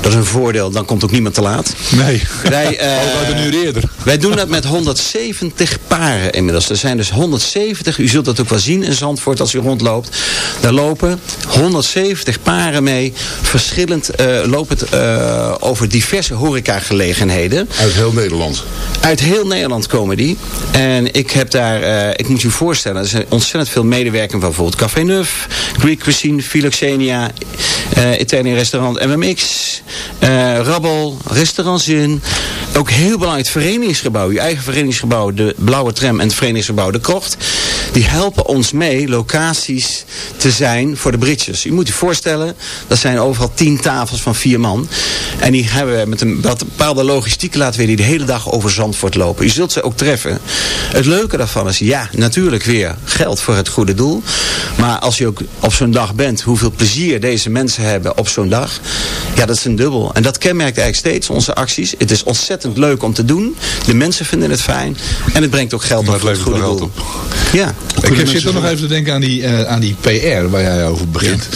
Dat is een voordeel, dan komt ook niemand te laat. Nee. Wij, eh, Oh, uur eerder. wij doen dat met 170 paren inmiddels. Er zijn dus 170, u zult dat ook wel zien in Zandvoort als u rondloopt. Daar lopen 170 paren mee, verschillend, eh lopend eh, over diverse horecagelegenheden. Uit heel Nederland. Uit heel Nederland komen die. En ik heb daar, eh, ik moet je voorstellen, er zijn ontzettend veel medewerkingen van bijvoorbeeld Café Neuf, Greek Cuisine, ukončenia Italian restaurant MMX, eh Rabbel, Restaurant Zin. Ook heel belangrijk het verenigingsgebouw, je eigen verenigingsgebouw, de Blauwe Tram en het verenigingsgebouw De Krocht. Die helpen ons mee locaties te zijn voor de bridges. Je moet je voorstellen, dat zijn overal tien tafels van vier man. En die hebben we met een bepaalde logistiek laten we die de hele dag over Zandvoort lopen. Je zult ze ook treffen. Het leuke daarvan is, ja, natuurlijk weer geld voor het goede doel. Maar als je ook op zo'n dag bent, hoeveel plezier deze mensen hebben op zo'n dag. Ja, dat is een dubbel. En dat kenmerkt eigenlijk steeds onze acties. Het is ontzettend leuk om te doen. De mensen vinden het fijn. En het brengt ook geld Maar op het voor het levert goede doel. geld Ja. Ik zit er nog even te denken aan die, eh, aan die PR waar jij over begint.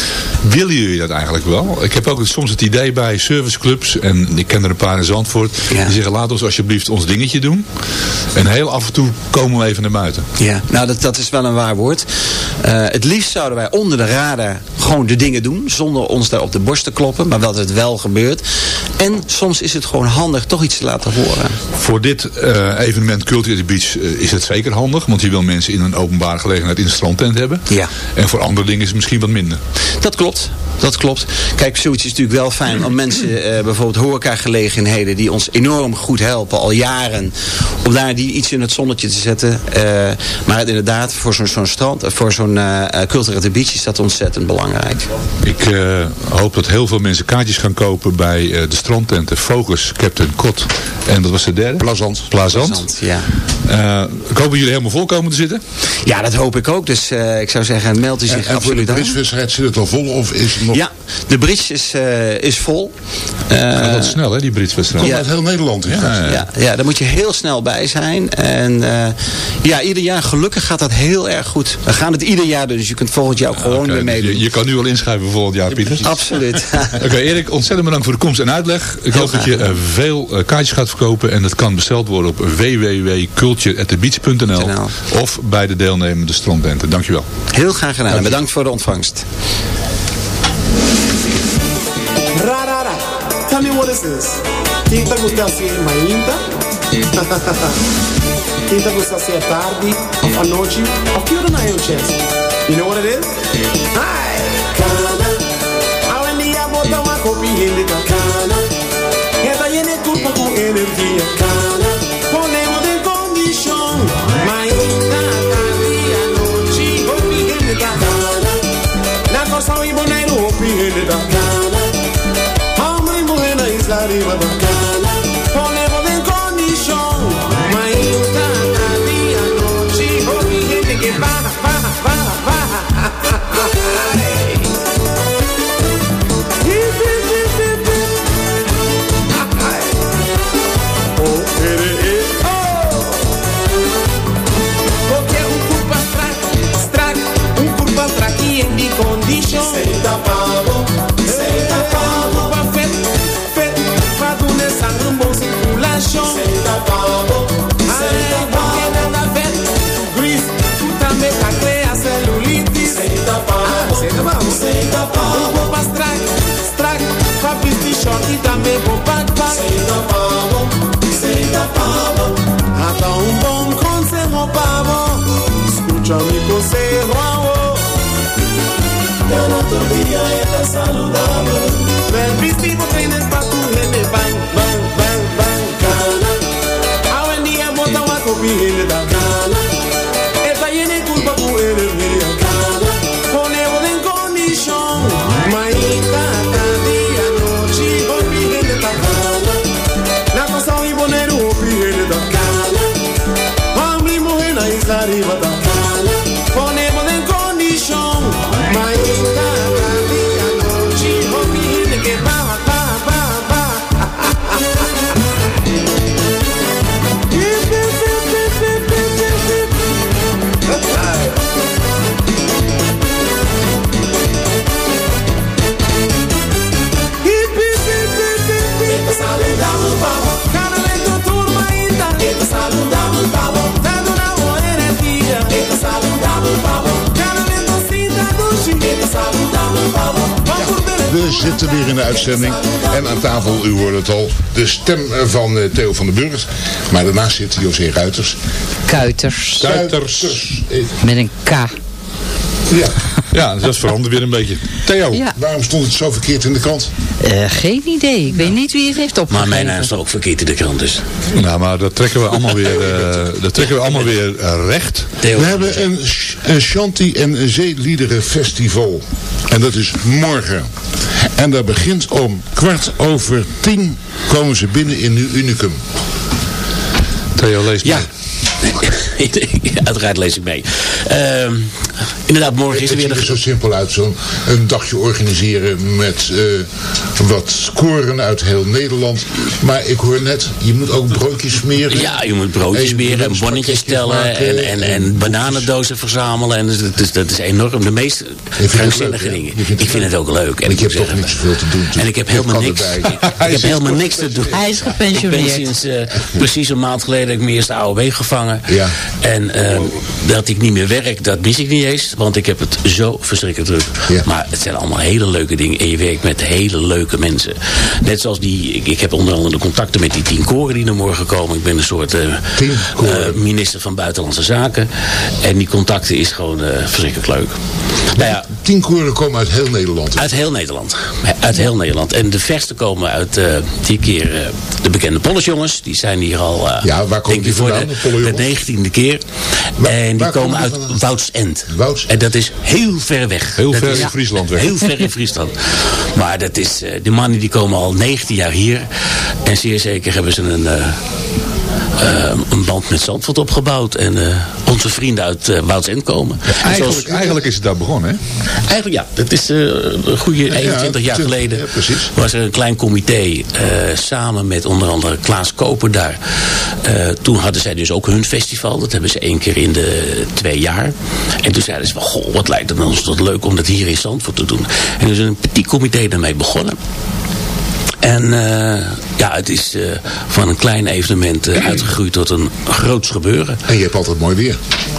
Willen jullie dat eigenlijk wel? Ik heb ook soms het idee bij serviceclubs, en ik ken er een paar in Zandvoort, die zeggen laat ons alsjeblieft ons dingetje doen. En heel af en toe komen we even naar buiten. Ja, nou dat, dat is wel een waar woord. Eh, het liefst zouden wij onder de radar gewoon de dingen doen. Zonder ons daar op de borst te kloppen. Maar dat het wel gebeurt. En soms is het gewoon handig toch iets te laten horen. Voor dit eh, evenement Culture at the Beach eh, is het zeker handig. Want je wil mensen in een openbare gelegenheid in de strandtent hebben. Ja. En voor andere dingen is het misschien wat minder. Dat klopt. Dat klopt. Kijk, zoiets is natuurlijk wel fijn om mensen, eh, bijvoorbeeld horecagelegenheden, die ons enorm goed helpen, al jaren, om daar die iets in het zonnetje te zetten. Eh, maar inderdaad, voor zo'n zo'n strand, eh, voor zo'n eh Culture at the Beach is dat ontzettend belangrijk. Ik eh, hoop dat heel veel mensen kaartjes gaan kopen bij eh, de strandtenten Focus, Captain Cod. En dat was de derde? Plazant. Plazant. Plazant, ja. Eh, ik hoop dat jullie helemaal vol komen te zitten. Ja, dat hoop ik ook. Dus eh, ik zou zeggen, meld u zich En, en voor de absoluut aan. zit het al vol of is het nog... Ja, de bridge is, eh, is vol. Eh, Gaat dat snel, hè, die Britswedstrijd? Komt uit heel Nederland. Is dat? ja, ja, daar moet je heel snel bij zijn. En eh, ja, ieder jaar, gelukkig gaat dat heel erg goed. We gaan het ieder jaar doen, dus je kunt volgend jaar ook gewoon weer dus meedoen. je, je kan nu al inschrijven voor volgend jaar, Pieter. Absoluut. Oké, Erik, ontzettend bedankt voor de komst en uitleg. Ik hoop dat je eh, veel eh, kaartjes gaat verkopen. En dat kan besteld worden op www.cultureatthebeach.nl of bij de deelnemende strandtenten. Dankjewel. Heel graag gedaan en bedankt voor de ontvangst. Tell me what this is. Quem tá gostando assim é ainda? Quem tá gostando assim é tarde, à noite, ou que chance? You know what it is? Hi! Cana, bota cana. superstition, it a make go un bon con se escucha mi consejo a Ya no te olvides, ya saludable. Ven, vestido, tienes pa' tu gente, bang, bang, bang, bang, cana. Ahora día, bota, guaco, pijele, de uitzending. En aan tafel, u hoort het al, de stem van eh, Theo van den Burg. Maar daarnaast zit José Ruiters. Kuiters. Kuiters. Met een K. Ja. Ja, dat verandert weer een beetje. Theo, Ja. waarom stond het zo verkeerd in de krant? Eh, geen idee. Ik weet niet wie het heeft Maar opgegeven. mijn naam staat ook verkeerd in de krant dus. Nou, maar dat trekken we allemaal weer, eh, dat trekken we allemaal weer recht. Theo. We hebben een, sh- een Shanti- en een Zeeliederenfestival. En dat is morgen. En dat begint om kwart over tien komen ze binnen in Nieuw Unicum. Theo, lees Ja. mee. Uiteraard lees ik mee. Ehm, inderdaad, morgen is er Het weer ziet de... er zo simpel uit, zo'n een dagje organiseren met eh, wat scoren uit heel Nederland. Maar ik hoor net, je moet ook broodjes smeren. Ja, je moet broodjes En je smeren en bonnetjes stellen en, en, en bananendozen verzamelen. En dus, dat, is, dat is enorm. De meest het krankzinnige dingen. Het Ik vind het ook leuk. En moet hebt toch niet zoveel te doen. En ik heb helemaal niks. erbij. Ik heb helemaal niks te doen. Hij is Ik ben gepensioneerd. sinds eh, precies een maand geleden heb ik mijn eerste AOW gevangen. Ja. En ehm, dat ik niet meer werk, dat mis ik niet eens. Want ik heb het zo verschrikkelijk druk. Ja. Maar het zijn allemaal hele leuke dingen. En je werkt met hele leuke mensen. Net zoals die, ik, ik heb onder andere de contacten met die tien koren die er morgen komen. Ik ben een soort koren. eh, minister van Buitenlandse Zaken. En die contacten is gewoon eh, verschrikkelijk leuk. Nou ja, Tien koren komen uit heel Nederland. uit heel Nederland. Uit heel Nederland. En de verste komen uit uh, die keer uh, de bekende Pollersjongens. Die zijn hier al uh, Ja, waar komen die voor vandaan, de, de Pollersjongens? de negentiende keer. Waar- en die komen uit? Woudsend. Woudsend. En dat is heel ver weg. Heel Dat ver is- in Friesland weg. Heel ver in Friesland. Maar dat is, uh, die mannen die komen al 19 jaar hier. En zeer zeker hebben ze een... Uh, een band met Zandvoort opgebouwd. En uh, onze vrienden uit uh, Woudsend komen. Ja, eigenlijk, Zoals, eigenlijk is het daar begonnen, hè? Eigenlijk ja. Dat is een goede 21 jaar geleden. Ja, precies. Was er een klein comité samen met onder andere Klaas Koper daar. toen hadden zij dus ook hun festival. Dat hebben ze één keer in de twee jaar. En toen zeiden ze van, goh, wat lijkt het ons toch leuk om dat hier in Zandvoort te doen. En dus een petit comité daarmee begonnen. En uh, ja, het is uh, van een klein evenement uh, uitgegroeid tot een groots gebeuren. En je hebt altijd mooi weer.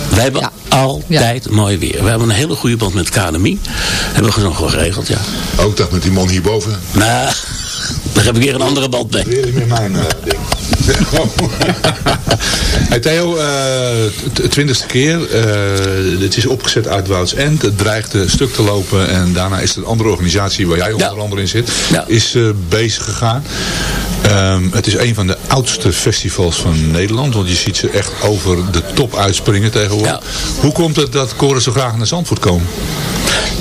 Wij hebben ja. altijd ja. mooi weer. We hebben een hele goede band met KNMI. Hebben we nog wel geregeld, ja. Ook dat met die man hierboven? Nou, daar heb ik weer een andere band mee. Weer met mijn ding. hey Theo, uh, twintigste keer. Uh, het is opgezet uit Wouds End. Het dreigt stuk te lopen. En daarna is er een andere organisatie waar jij onder andere in zit. Ja. Is bezig gegaan. Um, het is een van de oudste festivals van Nederland. Want je ziet ze echt over de top uitspringen tegenwoordig. Ja. Hoe komt het dat koren zo graag naar Zandvoort komen?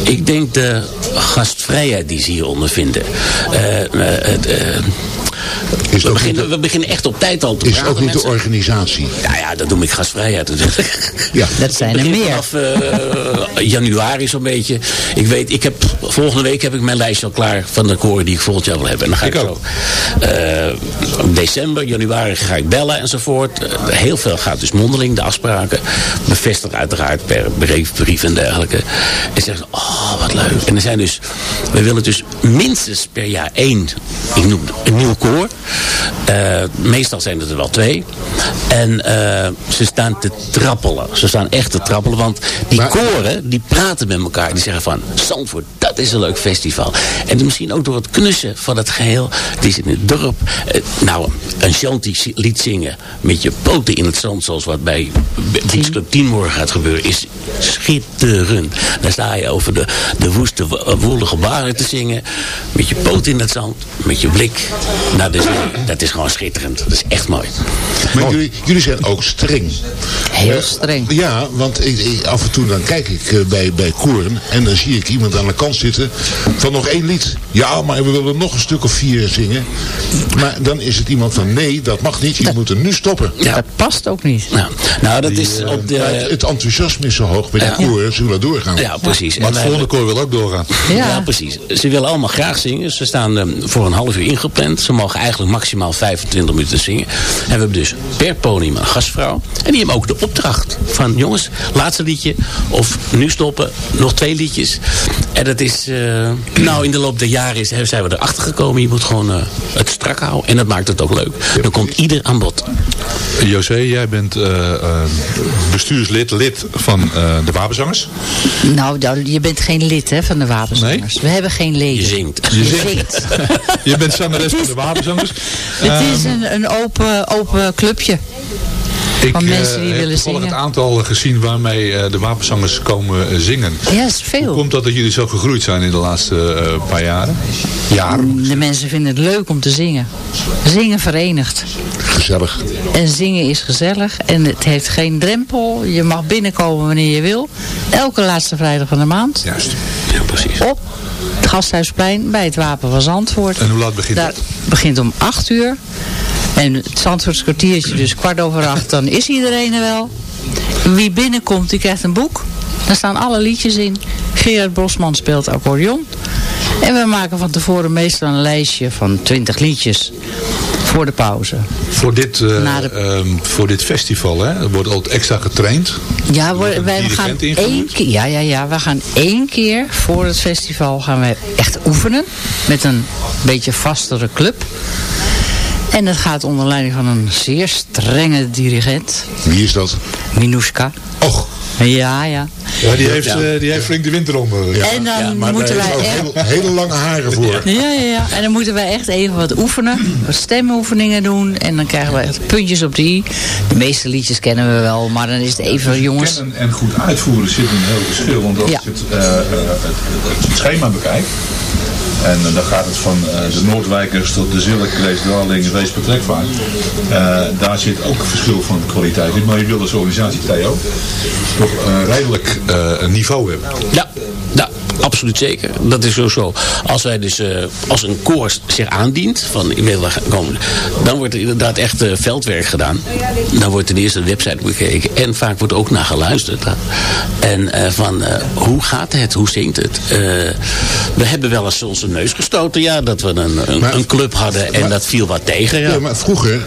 Ik denk de gastvrijheid die ze hier ondervinden. het is we, beginnen, we beginnen echt op tijd al te Is ook niet mensen. de organisatie? Ja, ja, dat noem ik gastvrijheid natuurlijk. Ja. Dat zijn er meer. Vanaf uh, januari zo'n beetje. Ik weet, ik heb, volgende week heb ik mijn lijstje al klaar van de koren die ik volgend jaar wil hebben. En dan ga ik, ik zo. Uh, december, januari ga ik bellen enzovoort. Uh, heel veel gaat dus mondeling, de afspraken. Bevestigd uiteraard per brief, brief en dergelijke. En zeggen oh wat leuk. En er zijn dus, we willen dus minstens per jaar één, ik noem het, een nieuw koor. Uh, meestal zijn het er wel twee. En uh, ze staan te trappelen. Ze staan echt te trappelen. Want die maar, koren, die praten met elkaar. Die zeggen van, Zandvoort, dat is een leuk festival. En misschien ook door het knussen van het geheel. Het is in het dorp. Uh, nou, een shanty lied zingen met je poten in het zand. Zoals wat bij Beach Club 10 morgen gaat gebeuren. Is schitterend. Dan sta je over de, de woeste, woelige baren te zingen. Met je poten in het zand. Met je blik naar de zee. Dat is gewoon schitterend. Dat is echt mooi. Maar oh. jullie, jullie zijn ook streng. Heel streng. Uh, ja, want ik, ik, af en toe dan kijk ik uh, bij, bij koren en dan zie ik iemand aan de kant zitten van nog één lied. Ja, maar we willen nog een stuk of vier zingen. Maar dan is het iemand van nee, dat mag niet. Je dat, moet er nu stoppen. Ja. Dat past ook niet. Ja. Nou, dat Die, is op de... Het, het, enthousiasme is zo hoog bij ja. de koren. Ze willen doorgaan. Ja, precies. Maar het volgende koor wil ook doorgaan. Ja. ja. precies. Ze willen allemaal graag zingen. Ze staan um, voor een half uur ingepland. Ze mogen eigenlijk maximaal 25 minuten zingen. En we hebben dus per podium een gastvrouw. En die hebben ook de opdracht van jongens, laatste liedje. Of nu stoppen, nog twee liedjes. En dat is, uh, nou in de loop der jaren is, zijn we erachter gekomen. Je moet gewoon uh, het strak houden. En dat maakt het ook leuk. Dan komt ieder aan bod. José, jij bent uh, uh, bestuurslid, lid van uh, de Wapenzangers. Nou, je bent geen lid hè, van de Wapenzangers. Nee? We hebben geen leden. Je zingt. Je, je zingt. je bent zangeres van de Wapenzangers. Het um, is een, een open, open clubje. Ik van mensen die eh, willen zingen. het aantal gezien waarmee eh, de wapenzangers komen eh, zingen. Ja, veel. Hoe komt dat dat jullie zo gegroeid zijn in de laatste eh, paar jaren? Jaren? De mensen vinden het leuk om te zingen. Zingen verenigt. Gezellig. En zingen is gezellig. En het heeft geen drempel. Je mag binnenkomen wanneer je wil. Elke laatste vrijdag van de maand. Juist. Ja, precies. Op het Gasthuisplein bij het Wapen van Zandvoort. En hoe laat begint Daar het? begint om 8 uur. En het Zandvoorts kwartiertje, dus kwart over acht, dan is iedereen er wel. Wie binnenkomt, die krijgt een boek. Daar staan alle liedjes in. Gerard Bosman speelt accordeon. En we maken van tevoren meestal een lijstje van 20 liedjes voor de pauze. Voor dit, eh, de- ehm, voor dit festival, hè? Er wordt altijd extra getraind. Ja, we, wij gaan één keer, ja, ja, ja, we gaan één keer voor het festival gaan wij echt oefenen. Met een beetje vastere club. En dat gaat onder leiding van een zeer strenge dirigent. Wie is dat? Minouska. Och. Ja, ja. Ja, die heeft, Ja. eh, die heeft flink de winter onder. En dan moeten wij echt... Hele, hele lange haren voor. Ja, ja, ja. En dan moeten wij echt even wat oefenen. Wat stemoefeningen doen. En dan krijgen we echt puntjes op die. De meeste liedjes kennen we wel. Maar dan is het even, jongens... Kennen en goed uitvoeren zit een heel verschil. Want als Ja. je het, eh, eh, het, het schema bekijkt. En eh, dan gaat het van eh, de Noordwijkers tot de Zilk, Lees Darling, Wees Betrekvaart. Eh daar zit ook verschil van kwaliteit in. Maar je wil als organisatie, Theo, toch redelijk een niveau hebben. Ja, ja, absoluut zeker. Dat is zo. Als wij dus, eh, als een koor zich aandient, van ik wil wel gaan komen, dan wordt er inderdaad echt eh, veldwerk gedaan. Dan wordt ten eerste de website bekeken en vaak wordt ook naar geluisterd. En eh, van, hoe gaat het, hoe zingt het? We hebben wel eens onze neus gestoten, ja, dat we een, een, een club hadden en dat viel wat tegen. Ja. Ja, maar vroeger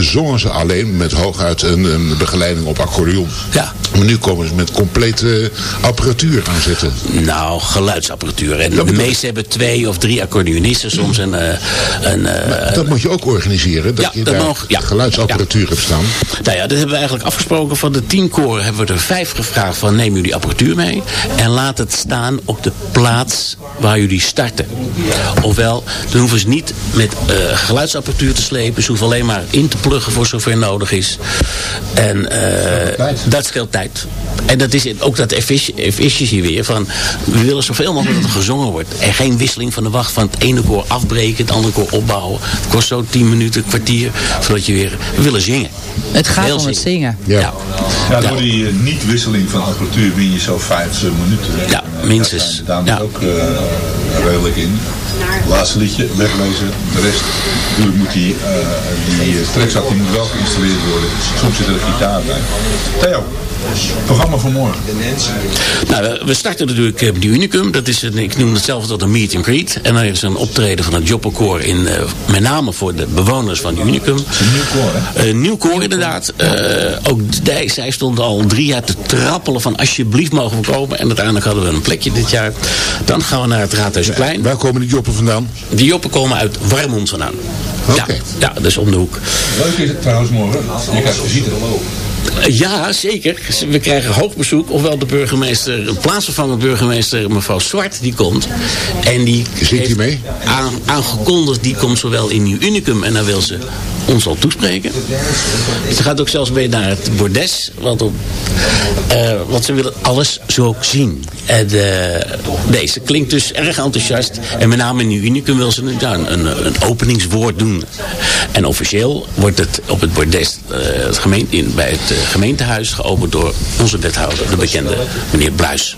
zongen ze alleen met hooguit een, een begeleiding op accordeon. Ja. Maar nu komen ze met complete apparatuur aanzetten. Nou, geluidsapparatuur. En Ja, de dat- meesten hebben twee of drie accordeonisten soms. En, eh, een, eh, Dat moet je ook organiseren, dat Ja, je dat daar ja. geluidsapparatuur hebt staan. Nou ja, dat hebben we eigenlijk afgesproken. Van de tien koren hebben we er vijf gevraagd van neem jullie apparatuur mee. En laat het staan op de plaats waar jullie starten. Ofwel, dan hoeven ze niet met eh, geluidsapparatuur te slepen. Ze hoeven alleen maar in te pluggen voor zover nodig is. En eh, dat scheelt tijd. En dat is ook dat effici- efficiëntie weer. Van, we willen zoveel mogelijk dat er gezongen wordt. En geen wisseling van de wacht van het ene koor afbreken, het andere koor opbouwen. Het kost zo tien minuten, een kwartier. Zodat je weer... We willen zingen. Het gaat Heel om het zingen. zingen. Ja. Ja, door die eh, niet-wisseling van apparatuur win je zo 50 minuten. hè. Ja, En, minstens. daar dames ook eh, redelijk in. Laatste liedje, wegwezen. De rest, natuurlijk moet die, eh die die moet wel geïnstalleerd worden. Soms zit er een gitaar bij. Theo, programma voor morgen. Nou, we- starten natuurlijk eh, op de Unicum. Dat is een, ik noem het zelf tot een meet and greet. En dan is een optreden van het Joppenkoor in, eh, met name voor de bewoners van de Unicum. Een nieuw koor, hè? Een nieuw koor inderdaad. Eh, ook die, zij stonden al drie jaar te trappelen van alsjeblieft mogen we komen. En uiteindelijk hadden we een plekje dit jaar. Dan gaan we naar het Raadhuisplein. Waar komen die joppen vandaan? Die joppen komen uit Warmond vandaan. Ja, ja, dat is om de hoek. Leuk is het trouwens morgen. Je krijgt visite. Eh, Ja, zeker. We krijgen hoog bezoek. Ofwel de burgemeester, een plaatsvervangend burgemeester, mevrouw Zwart, die komt. En die heeft mee? Aan, aangekondigd, die komt zowel in Nieuw Unicum en dan wil ze ons al toespreken. Ze gaat ook zelfs mee naar het bordes, want, op, eh, ze willen alles zo zien. En eh, klinkt dus erg enthousiast. En met name in Nieuw Unicum wil ze een, een, openingswoord doen. En officieel wordt het op het bordes eh, gemeente, bij het eh, gemeentehuis geopend door onze wethouder, de bekende meneer Bluis.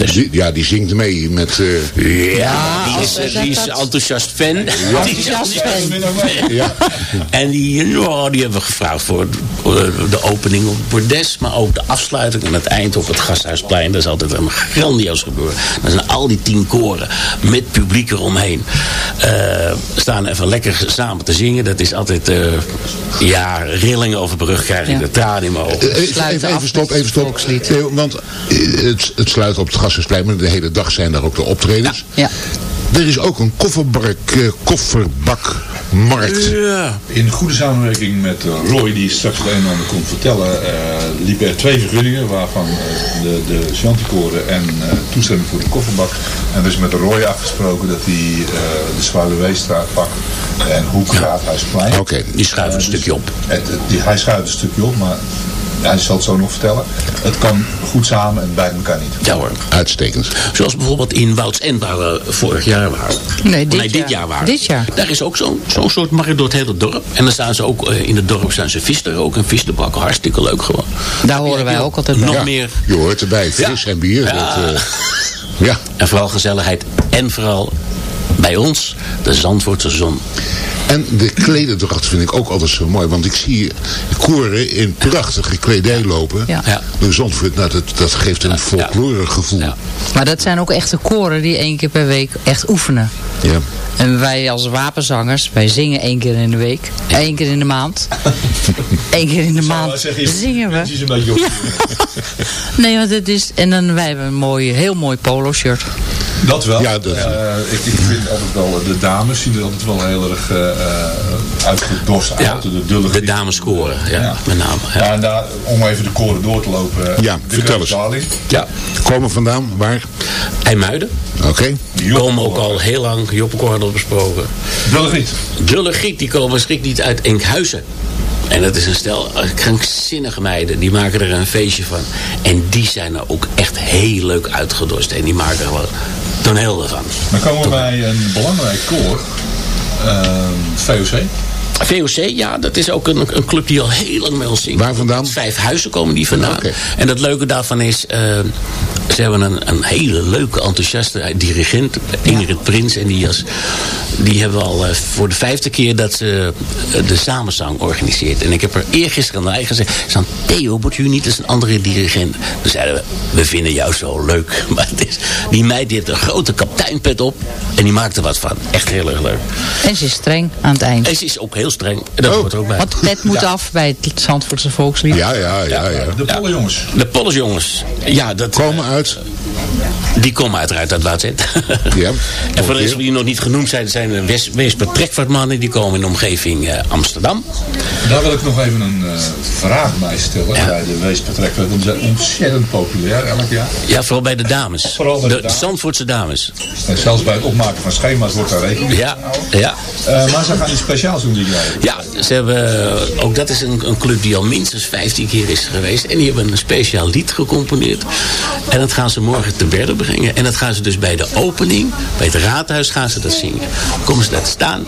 Dus, Die, ja, die zingt mee met... eh, ja, die is, die dat- dat- enthousiast fan. Die is Enthousiast fan. Ja. En die, oh, die hebben we gevraagd voor de, opening op het bordes, maar ook de afsluiting en het eind op het Gasthuisplein. Dat is altijd een grandioos gebeuren. Dan zijn al die tien koren met publiek eromheen. eh, staan even lekker samen te zingen. Dat is altijd, eh, ja, rillingen over de brug krijg ik, Ja. de tranen in mijn ogen. Even, even, even stop, even stop. Want het, het sluit op het Gasthuisplein, maar de hele dag zijn daar ook de optredens. Ja. Er is ook een kofferbak, eh, kofferbak markt. Ja. In goede samenwerking met eh, Roy, die straks het een en ander komt vertellen, eh liepen er twee vergunningen, waarvan eh, de, de Chanticoren en eh, toestemming voor de kofferbak. En dus met Roy afgesproken dat hij eh, de Zwaluweestraat pakt en Hoek Raadhuisplein. Oké. Die schuift een stukje op. Het, het- die, hij schuift een stukje op, maar hij zal het zo nog vertellen. Het kan goed samen en bij elkaar niet. Ja hoor. Uitstekend. Zoals bijvoorbeeld in Wouds End waar we vorig jaar waren. Nee, dit dit jaar. jaar waren. Dit jaar. Daar is ook zo'n zo'n soort markt door het hele dorp. En dan staan ze ook, eh, in het dorp staan ze vis er ook. En vis te bakken, hartstikke leuk gewoon. Daar horen wij ook altijd bij. Nog Ja, meer. Je hoort erbij, vis en bier. Ja. Dat, eh, ja. En vooral gezelligheid. En vooral bij ons, de Zandvoortse zon. En de klederdracht vind ik ook altijd zo mooi. Want ik zie koren in prachtige kledij lopen. Ja. Ja. Zandvoort, nou, dat, dat geeft een folklore gevoel. Ja. Maar dat zijn ook echte koren die één keer per week echt oefenen. En wij als wapenzangers, wij zingen één keer in de week. één keer in de maand. Eén keer in de maand zingen we. is een beetje op. Nee, want het is... En dan wij hebben een mooi, heel mooi polo shirt. Dat wel. Ja, dat- Eh, ik, ik vind altijd wel, de dames zien er altijd wel heel erg eh, eh, uitgedost uit. De dullige de dames scoren, ja, met name. Ja. Ja, en daar, om even de koren door te lopen. Ja, de vertel eens. Darling. ja. Komen vandaan, waar? IJmuiden. Oké. Die komen ook al heel lang, hadden we besproken. Dullegiet. Dulle Giet, die komen schrik niet uit Enkhuizen. En dat is een stel eh, krankzinnige meiden. Die maken er een feestje van. En die zijn er ook echt heel leuk uitgedost. En die maken er gewoon toneel ervan. Dan komen we bij een belangrijk koor. ehm, VOC. VOC, ja, dat is ook een, een club die al heel lang met ons zingt. Waar vandaan? Vijf huizen komen die vandaan. En het leuke daarvan is, eh, ze hebben een, een hele leuke, enthousiaste dirigent, Ingrid Prins. En die, als, die hebben al eh, voor de vijfde keer dat ze eh, de samenzang organiseert. En ik heb er eergisteren aan de eigen gezegd, San Theo, wordt u niet eens een andere dirigent? Toen zeiden we, we vinden jou zo leuk. Maar het is, die meid die heeft een grote kapteinpet op en die maakt er wat van. Echt heel erg leuk. En ze is streng aan het eind. En ze is ook heel streng. En dat hoort er ook bij. Want het moet af bij het Zandvoortse volkslied. Ja, ja, ja, ja. De Pollenjongens. De Pollersjongens. Ja, dat, Komen uit. die komen uiteraard uit Woudzend. Ja. en voor de rest die nog niet genoemd zijn, zijn de West- Weesper trekvaartmannen. Die komen in de omgeving eh, Amsterdam. Daar wil ik nog even een eh, vraag bij stellen. Ja. Bij de. Die zijn ontzettend populair elk jaar. Ja, vooral bij de dames. Vooral bij de de dames. Zandvoortse dames. En zelfs bij het opmaken van schema's wordt daar rekening mee Ja, gehouden. ja. Eh, maar ze gaan iets speciaals doen die jaar. Ja, ze hebben, eh, ook dat is een, een club die al minstens 15 keer is geweest. En die hebben een speciaal lied gecomponeerd. En dat gaan ze morgen te berden brengen. En dat gaan ze dus bij de opening, bij het raadhuis gaan ze dat zingen. Dan komen ze daar te staan.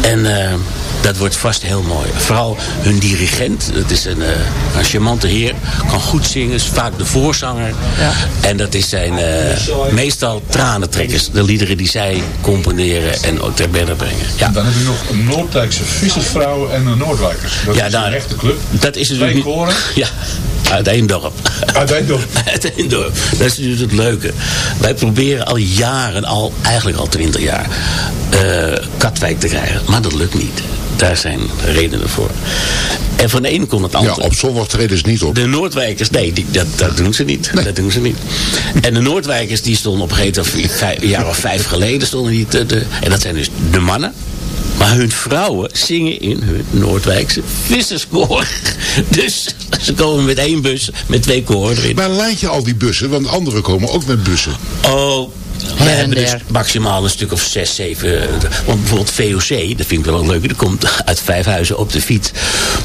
En eh, dat wordt vast heel mooi. Vooral hun dirigent, dat is een, eh, een charmante heer. Kan goed zingen, is vaak de voorzanger. En dat is zijn eh, meestal tranentrekkers. De liederen die zij componeren en ook ter berden brengen. Ja. En dan heb je nog een Noordwijkse vissersvrouwen en een Noordwijkers. Dat Ja, is daar- een echte club. Dat is Twee natuurlijk niet... koren. Ja, uit één dorp. Uit één dorp. uit één dorp. Dat is natuurlijk het leuke. Wij proberen al jaren, al, eigenlijk al twintig jaar, eh, Katwijk te krijgen. Maar dat lukt niet. Daar zijn redenen voor. En van de ene komt het Ja, andere. op zondag treden ze niet op. De Noordwijkers, nee, die, dat, dat doen ze niet. Dat doen ze niet. En de Noordwijkers, die stonden op een gegeven moment, vijf- een jaar of vijf geleden, stonden die te, te- en dat zijn dus de mannen. Maar hun vrouwen zingen in hun Noordwijkse visserskoor. Dus ze komen met één bus, met twee koren erin. Maar laat je al die bussen, want anderen komen ook met bussen. Oh, Her en hebben dus maximaal een stuk of zes, zeven. eh, Want bijvoorbeeld VOC, dat vind ik wel leuk. Die komt uit Vijfhuizen op de fiets.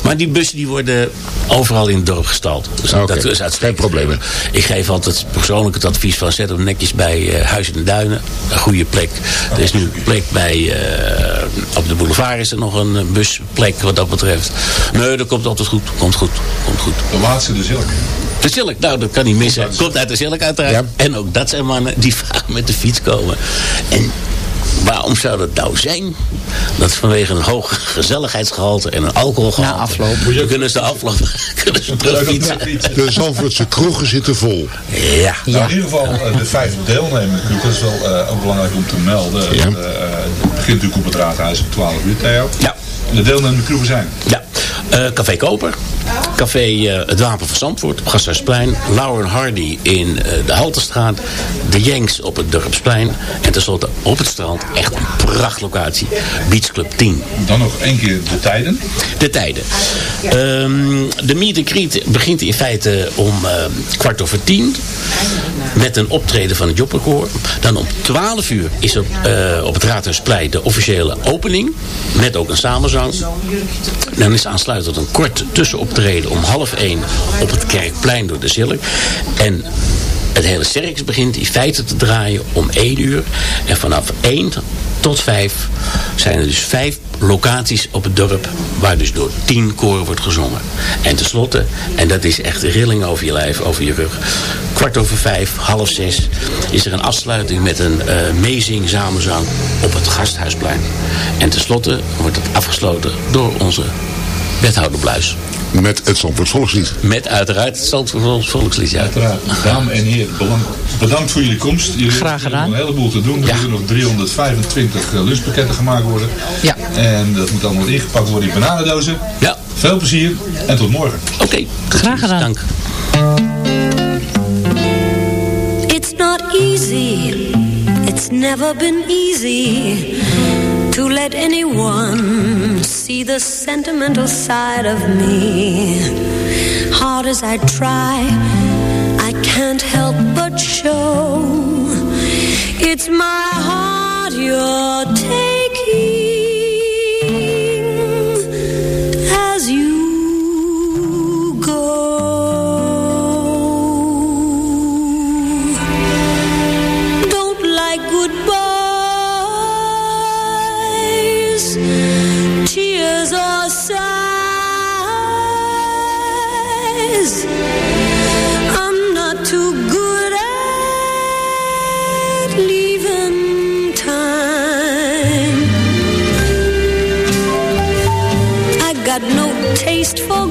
Maar die bussen die worden overal in het dorp gestald. Dus dat is geen uitstekend. problemen. Ik geef altijd persoonlijk het advies van zet hem netjes bij eh, Huis in de Duinen. Een goede plek. Er is nu een plek bij, eh, op de boulevard is er nog een busplek wat dat betreft. Nee, dat komt altijd goed. Komt goed. Komt goed. De laatste de Zilk. De Zilk, nou dat kan niet missen. Komt uit de Zilk uiteraard. Ja. En ook dat zijn mannen die vaak met de fiets komen. En waarom zou dat nou zijn? Dat is vanwege een hoog gezelligheidsgehalte en een alcoholgehalte. Na afloop. Dan kunnen ze afloop kunnen ze terug fietsen. De Zandvoortse kroegen zitten vol. Ja. Nou, in ieder geval eh, de vijf deelnemende club. Dat is wel eh, ook belangrijk om te melden. Ja. Eh, het begint natuurlijk op het raadhuis om 12 uur, Theo. Ja. En de deelnemende clubben zijn. Ja. Eh, Café Koper. Café eh, Het Wapen van Zandvoort op Gasthuisplein. Lauren Hardy in eh, de Haltestraat. De Jenks op het Dorpsplein. En tenslotte op het strand. Echt een prachtlocatie. Beach Club 10. Dan nog één keer de tijden. De tijden. Ehm, de meet and greet begint in feite om eh, kwart over tien. Met een optreden van het Joppenkoor. Dan om 12 uur is op, op het Raadhuisplein de officiële opening. Met ook een samenzang. Dan is aansluitend een kort tussenoptreden om half één op het Kerkplein door de Zilk. En het hele circus begint in feite te draaien om 1 uur. En vanaf 1 tot 5 zijn er dus vijf locaties op het dorp... waar dus door 10 koren wordt gezongen. En tenslotte, en dat is echt rilling over je lijf, over je rug... kwart over vijf, half zes, is er een afsluiting met een eh meezing samenzang op het Gasthuisplein. En tenslotte wordt het afgesloten door onze wethouder Bluis. Met het Zandvoort Volkslied. Met uiteraard het Zandvoort Volkslied, ja. Uiteraard. Dames en heren, bedankt voor jullie komst. Jullie Graag gedaan. hebben nog een heleboel te doen. Er Ja. moeten nog 325 eh, lunchpakketten gemaakt worden. Ja. En dat moet allemaal ingepakt worden in bananendozen. Ja. Veel plezier en tot morgen. Oké. Graag gedaan. Dank. It's not easy, it's never been easy to let anyone see the sentimental side of me. Hard as I try, I can't help but show it's my heart you're taking just for